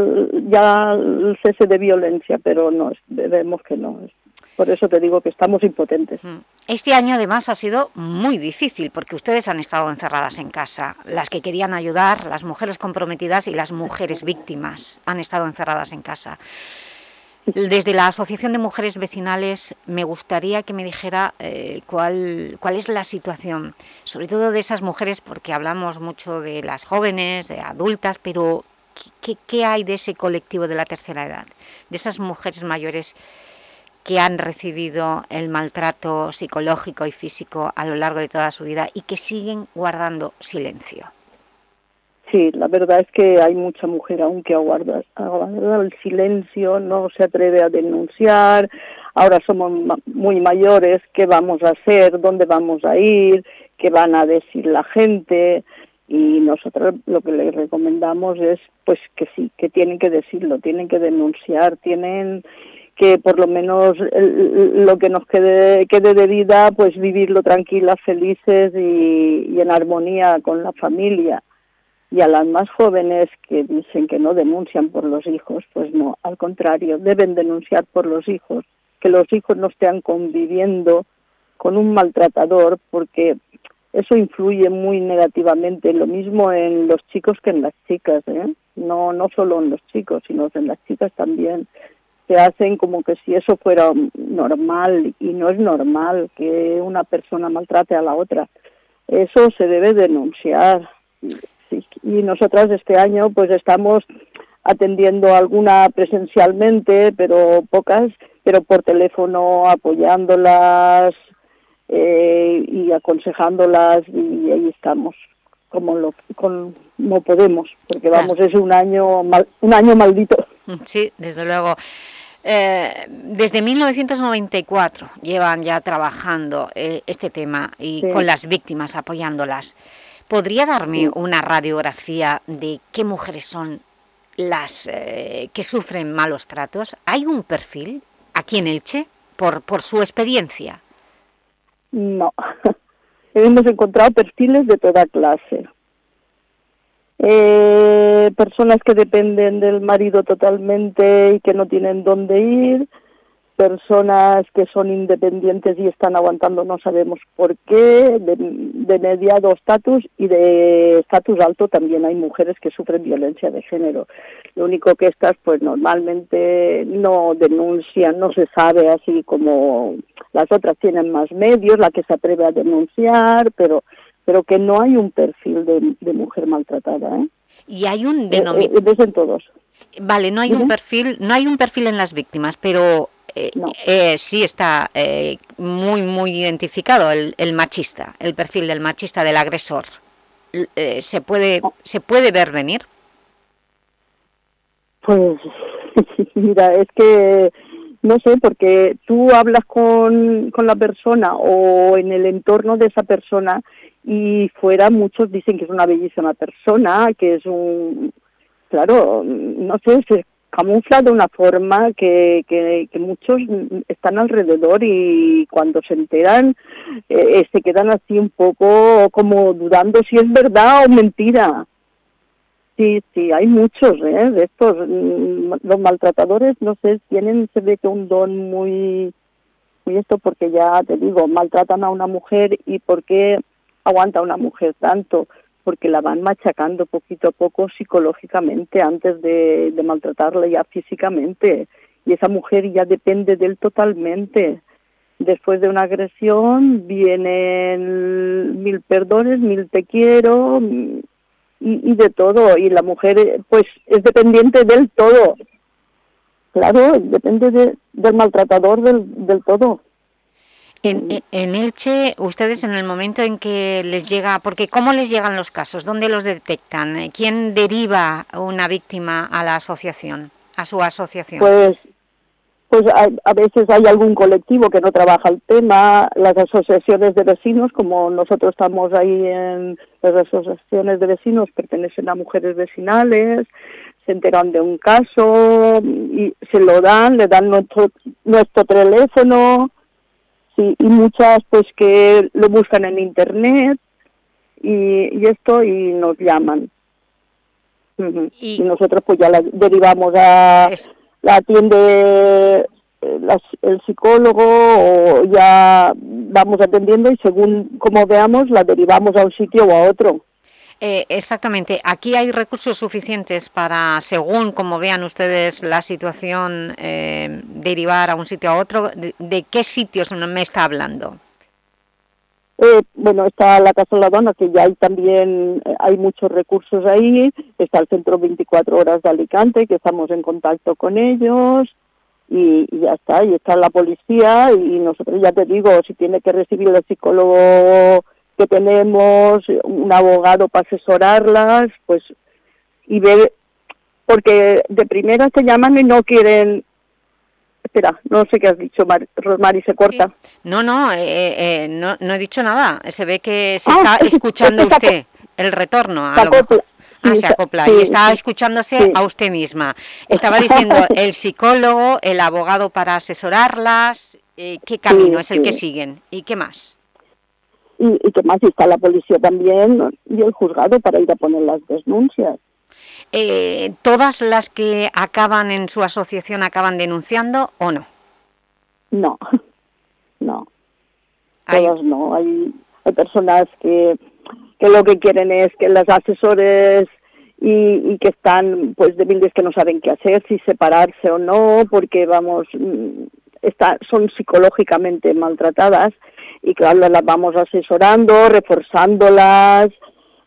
ya el cese de violencia, pero no, vemos que no. Por eso te digo que estamos impotentes. Mm. Este año además ha sido muy difícil porque ustedes han estado encerradas en casa. Las que querían ayudar, las mujeres comprometidas y las mujeres víctimas han estado encerradas en casa. Desde la Asociación de Mujeres Vecinales me gustaría que me dijera eh, cuál, cuál es la situación, sobre todo de esas mujeres, porque hablamos mucho de las jóvenes, de adultas, pero ¿qué, qué hay de ese colectivo de la tercera edad? De esas mujeres mayores que han recibido el maltrato psicológico y físico a lo largo de toda su vida y que siguen guardando silencio. Sí, la verdad es que hay mucha mujer aún que aguarda el silencio, no se atreve a denunciar, ahora somos muy mayores, ¿qué vamos a hacer? ¿Dónde vamos a ir? ¿Qué van a decir la gente? Y nosotros lo que les recomendamos es pues que sí, que tienen que decirlo, tienen que denunciar, tienen que por lo menos lo que nos quede, quede de vida, pues vivirlo tranquilas, felices y en armonía con la familia. Y a las más jóvenes que dicen que no denuncian por los hijos, pues no, al contrario, deben denunciar por los hijos, que los hijos no estén conviviendo con un maltratador porque eso influye muy negativamente, lo mismo en los chicos que en las chicas, ¿eh? no, no solo en los chicos, sino en las chicas también. Se hacen como que si eso fuera normal y no es normal que una persona maltrate a la otra. Eso se debe denunciar y nosotras este año pues estamos atendiendo alguna presencialmente, pero pocas, pero por teléfono apoyándolas eh, y aconsejándolas y ahí estamos como lo como podemos, porque vamos es un año un año maldito. Sí, desde luego. Eh, desde 1994 llevan ya trabajando eh, este tema y con las víctimas apoyándolas. ¿Podría darme una radiografía de qué mujeres son las eh, que sufren malos tratos? ¿Hay un perfil aquí en Elche por, por su experiencia? No, hemos encontrado perfiles de toda clase. Eh, personas que dependen del marido totalmente y que no tienen dónde ir, personas que son independientes y están aguantando no sabemos por qué, de, mediado estatus y de estatus alto también hay mujeres que sufren violencia de género. Lo único que estas pues normalmente no denuncian, no se sabe así como las otras tienen más medios, la que se atreve a denunciar, pero pero que no hay un perfil de, mujer maltratada. ¿eh? Y hay un denominador... Eh, eh, todos. Vale, no hay un perfil, no hay un perfil en las víctimas, pero eh, eh, sí está eh, muy, muy identificado el, machista, el perfil del machista, del agresor. ¿se, puede, ¿Se puede ver venir? Pues mira, es que no sé, porque tú hablas con, con la persona o en el entorno de esa persona y fuera muchos dicen que es una bellísima persona, que es un... Claro, no sé, se camufla de una forma que, que, muchos están alrededor y cuando se enteran eh, se quedan así un poco como dudando si es verdad o mentira. Sí, sí, hay muchos ¿eh? de estos. Mm, los maltratadores, no sé, tienen, se ve que un don muy muy esto porque ya te digo, maltratan a una mujer y por qué aguanta una mujer tanto, porque la van machacando poquito a poco psicológicamente antes de, maltratarla ya físicamente y esa mujer ya depende de él totalmente. Después de una agresión vienen mil perdones, mil te quiero y, de todo. Y la mujer pues es dependiente del todo. Claro, depende de, del maltratador del, del todo. En, en, Elche, ustedes en el momento en que les llega, porque ¿cómo les llegan los casos? ¿Dónde los detectan? ¿Quién deriva una víctima a la asociación, a su asociación? Pues pues a, a, veces hay algún colectivo que no trabaja el tema, las asociaciones de vecinos, como nosotros estamos ahí en las asociaciones de vecinos, pertenecen a mujeres vecinales, se enteran de un caso y se lo dan, le dan nuestro, nuestro teléfono, sí, y muchas pues que lo buscan en internet y, y esto y nos llaman. Uh -huh. ¿Y? y nosotros pues ya la derivamos a... La atiende eh, las, el psicólogo o ya vamos atendiendo y según como veamos la derivamos a un sitio o a otro. Eh, exactamente. Aquí hay recursos suficientes para, según como vean ustedes la situación, eh, derivar a un sitio a otro. ¿De, de qué sitios me está hablando? Eh, bueno, está la Casa La Dona, que ya hay también, eh, hay muchos recursos ahí, está el Centro 24 Horas de Alicante, que estamos en contacto con ellos, y, y, ya está, y está la policía, y nosotros ya te digo, si tiene que recibir el psicólogo que tenemos, un abogado para asesorarlas, pues, y ver, porque de primera te llaman y no quieren Espera, no sé qué has dicho, Mar Rosmari, se corta. Sí. No, no, eh, eh, no, no he dicho nada. Se ve que se ah, está escuchando es usted el retorno. A lo mejor. Ah, se acopla. Sí, y está escuchándose sí. a usted misma. Estaba diciendo el psicólogo, el abogado para asesorarlas. Eh, ¿Qué camino es el que siguen? ¿Y qué más? Y, y qué más, y está la policía también y el juzgado para ir a poner las denuncias eh, ¿todas las que acaban en su asociación acaban denunciando o no? No, no. ¿Hay? Todas no. Hay, hay personas que, que lo que quieren es que las asesores y, y, que están pues débiles que no saben qué hacer, si separarse o no, porque vamos, mm, está, son psicológicamente maltratadas y claro, las vamos asesorando, reforzándolas,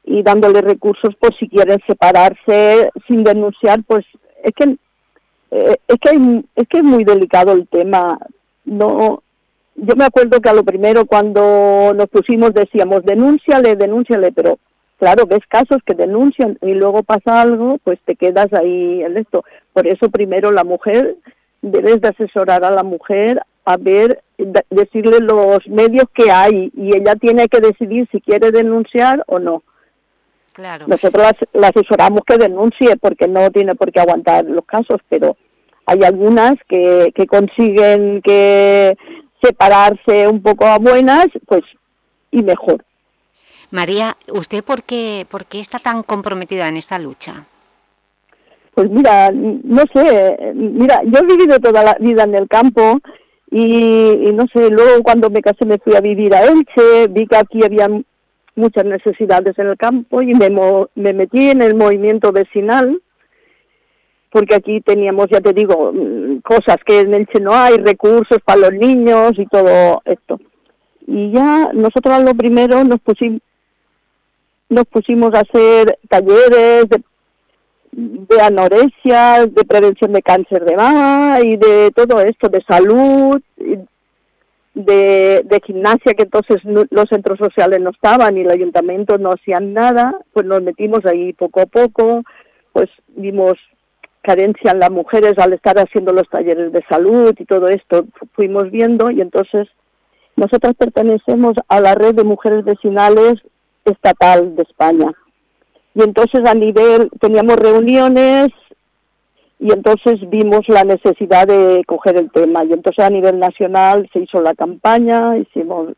y dándole recursos por si quieren separarse sin denunciar, pues es que eh, es que hay, es que es muy delicado el tema. No, yo me acuerdo que a lo primero cuando nos pusimos decíamos denúnciale, denúnciale, pero claro, ves casos que denuncian y luego pasa algo, pues te quedas ahí en esto. Por eso primero la mujer debes de asesorar a la mujer a ver, decirle los medios que hay y ella tiene que decidir si quiere denunciar o no. Claro. Nosotros la, asesoramos que denuncie porque no tiene por qué aguantar los casos, pero hay algunas que, que consiguen que separarse un poco a buenas, pues y mejor. María, ¿usted por qué, por qué está tan comprometida en esta lucha? Pues mira, no sé, mira, yo he vivido toda la vida en el campo y, no sé, luego cuando me casé me fui a vivir a Elche, vi que aquí había muchas necesidades en el campo y me, me metí en el movimiento vecinal porque aquí teníamos, ya te digo, mm, cosas que en Elche no hay, recursos para los niños y todo esto. Y ya nosotros lo primero nos pusimos, nos pusimos a hacer talleres de, de anorexia, de prevención de cáncer de mama y de todo esto, de salud, de, gimnasia que entonces los centros sociales no estaban y el ayuntamiento no hacían nada, pues nos metimos ahí poco a poco, pues vimos carencia en las mujeres al estar haciendo los talleres de salud y todo esto, fuimos viendo y entonces nosotras pertenecemos a la red de mujeres vecinales estatal de España. Y entonces a nivel, teníamos reuniones y entonces vimos la necesidad de coger el tema y entonces a nivel nacional se hizo la campaña, hicimos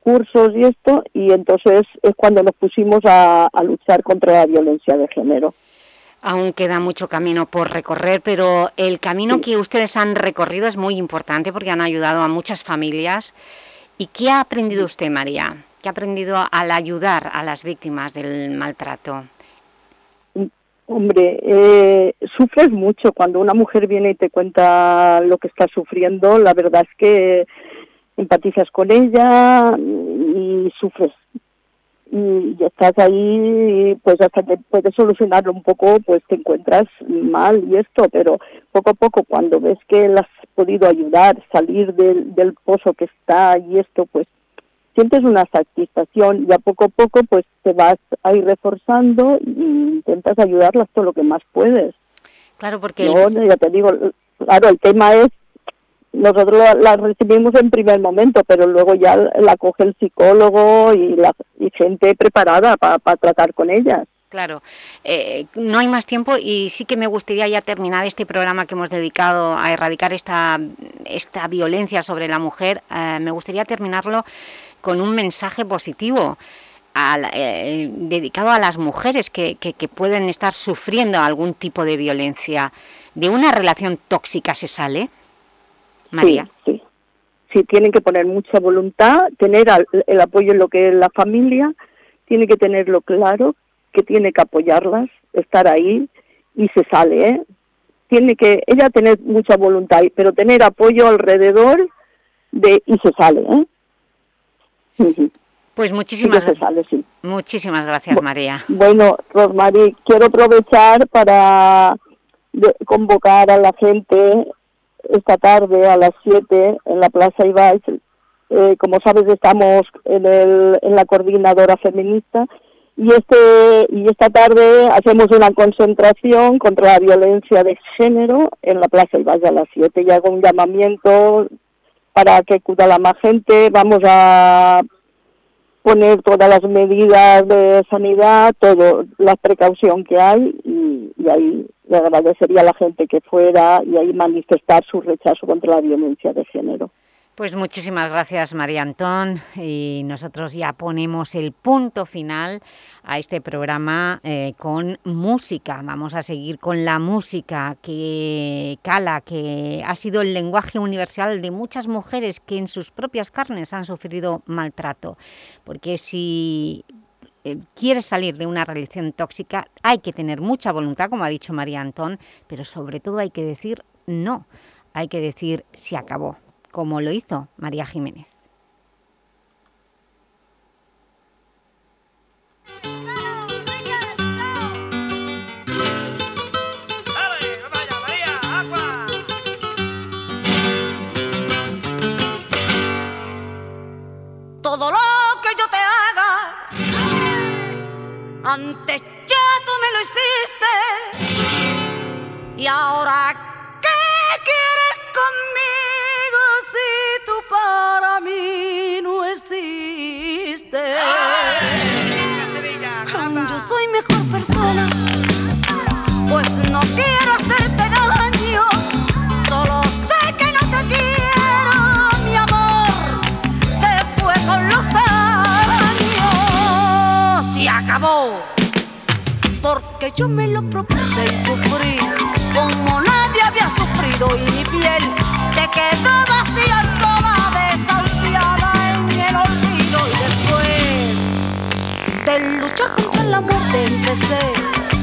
cursos y esto y entonces es cuando nos pusimos a, a luchar contra la violencia de género. Aún queda mucho camino por recorrer, pero el camino que ustedes han recorrido es muy importante porque han ayudado a muchas familias. ¿Y qué ha aprendido usted, María? ¿Qué ha aprendido al ayudar a las víctimas del maltrato? Hombre, eh, sufres mucho cuando una mujer viene y te cuenta lo que está sufriendo. La verdad es que empatizas con ella y sufres. Y estás ahí, pues hasta que puedes solucionarlo un poco, pues te encuentras mal y esto, pero poco a poco cuando ves que la has podido ayudar, salir del, del pozo que está y esto, pues sientes una satisfacción y a poco a poco pues te vas a ir reforzando e intentas ayudarlas todo lo que más puedes. Claro, porque... ya te digo, claro, el tema es, nosotros la, recibimos en primer momento, pero luego ya la coge el psicólogo y, la, y gente preparada para tratar con ellas. Claro, eh, no hay más tiempo y sí que me gustaría ya terminar este programa que hemos dedicado a erradicar esta, esta violencia sobre la mujer. Eh, me gustaría terminarlo con un mensaje positivo eh, dedicado a las mujeres que, que, pueden estar sufriendo algún tipo de violencia. ¿De una relación tóxica se sale, María? Sí, sí. tienen que poner mucha voluntad, tener el apoyo en lo que es la familia, tiene que tenerlo claro, que tiene que apoyarlas, estar ahí y se sale, ¿eh? Tiene que ella tener mucha voluntad, pero tener apoyo alrededor de y se sale, ¿eh? Pues muchísimas, muchísimas gracias, María. Bueno, Rosmarie, quiero aprovechar para convocar a la gente esta tarde a las 7 en la Plaza Ibáez. Eh, como sabes, estamos en, el, en la coordinadora feminista y este y esta tarde hacemos una concentración contra la violencia de género en la Plaza Ibáez a las 7 y hago un llamamiento para que acuda la más gente. Vamos a poner todas las medidas de sanidad, todo, la precaución que hay y, y ahí le agradecería a la gente que fuera y ahí manifestar su rechazo contra la violencia de género. Pues muchísimas gracias María Antón y nosotros ya ponemos el punto final a este programa eh, con música. Vamos a seguir con la música que cala, que ha sido el lenguaje universal de muchas mujeres que en sus propias carnes han sufrido maltrato. Porque si eh, quieres salir de una relación tóxica hay que tener mucha voluntad, como ha dicho María Antón, pero sobre todo hay que decir no, hay que decir se acabó como lo hizo María Jiménez. Todo lo que yo te haga, antes ya tú me lo hiciste y ahora Yo soy mejor persona, pues no quiero hacerte daño. Solo sé que no te quiero, mi amor. Se fue con los años, se acabó. Porque yo me lo propuse y sufrí como nadie había sufrido y mi piel se quedó vacía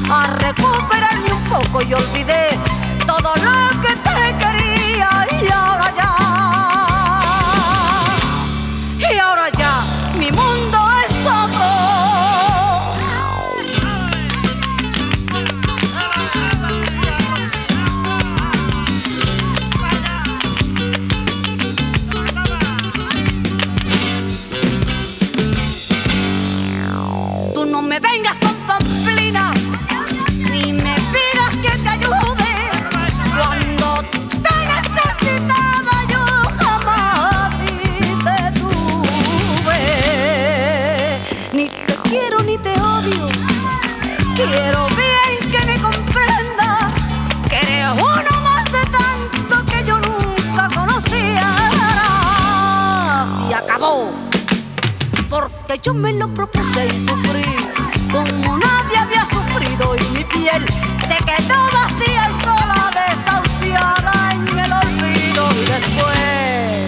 a recuperarme un poco y olvidé todo lo que te yo me lo propuse y sufrí como nadie había sufrido. sufrido y mi piel se quedó vacía y sola, desahuciada en el olvido. Y después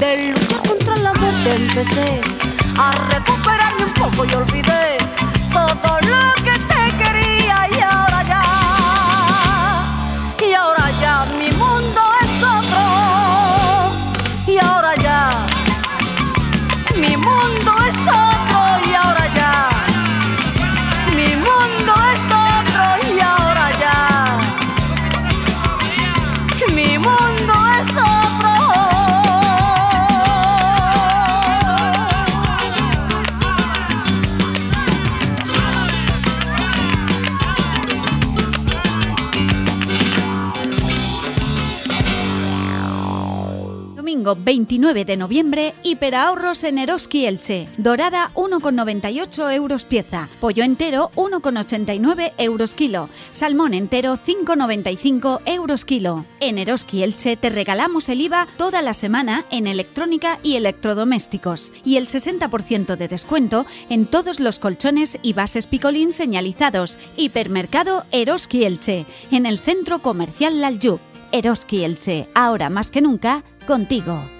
de luchar contra la muerte empecé a recuperarme un poco y olvidé todo lo que Domingo 29 de noviembre, hiperahorros en Eroski Elche. Dorada 1,98 euros pieza. Pollo entero 1,89 euros kilo. Salmón entero 5,95 euros kilo. En Eroski Elche te regalamos el IVA toda la semana en electrónica y electrodomésticos. Y el 60% de descuento en todos los colchones y bases picolín señalizados. Hipermercado Eroski Elche. En el centro comercial Lalyub. Eroski Elche, ahora más que nunca, contigo.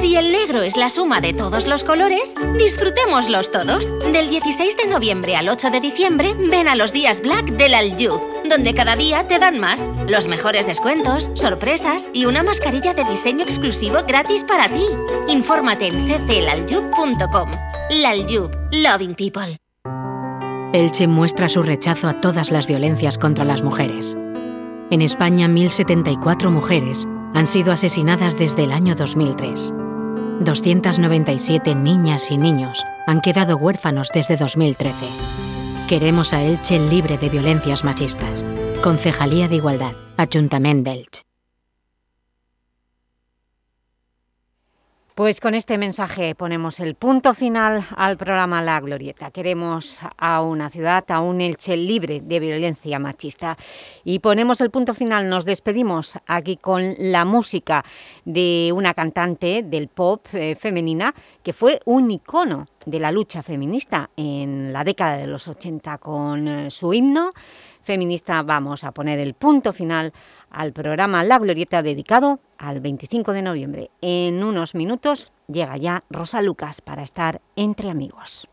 Si el negro es la suma de todos los colores, disfrutémoslos todos. Del 16 de noviembre al 8 de diciembre, ven a los días Black del Aljub, donde cada día te dan más, los mejores descuentos, sorpresas y una mascarilla de diseño exclusivo gratis para ti. Infórmate en cclaljub.com. Laljub, loving people. Elche muestra su rechazo a todas las violencias contra las mujeres. En España, 1.074 mujeres han sido asesinadas desde el año 2003. 297 niñas y niños han quedado huérfanos desde 2013. Queremos a Elche libre de violencias machistas. Concejalía de Igualdad, Ayuntamiento de Elche. Pues con este mensaje ponemos el punto final al programa La Glorieta. Queremos a una ciudad, a un Elche libre de violencia machista. Y ponemos el punto final, nos despedimos aquí con la música de una cantante del pop eh, femenina que fue un icono de la lucha feminista en la década de los 80 con eh, su himno feminista. Vamos a poner el punto final al programa La Glorieta dedicado al 25 de noviembre. En unos minutos llega ya Rosa Lucas para estar entre amigos.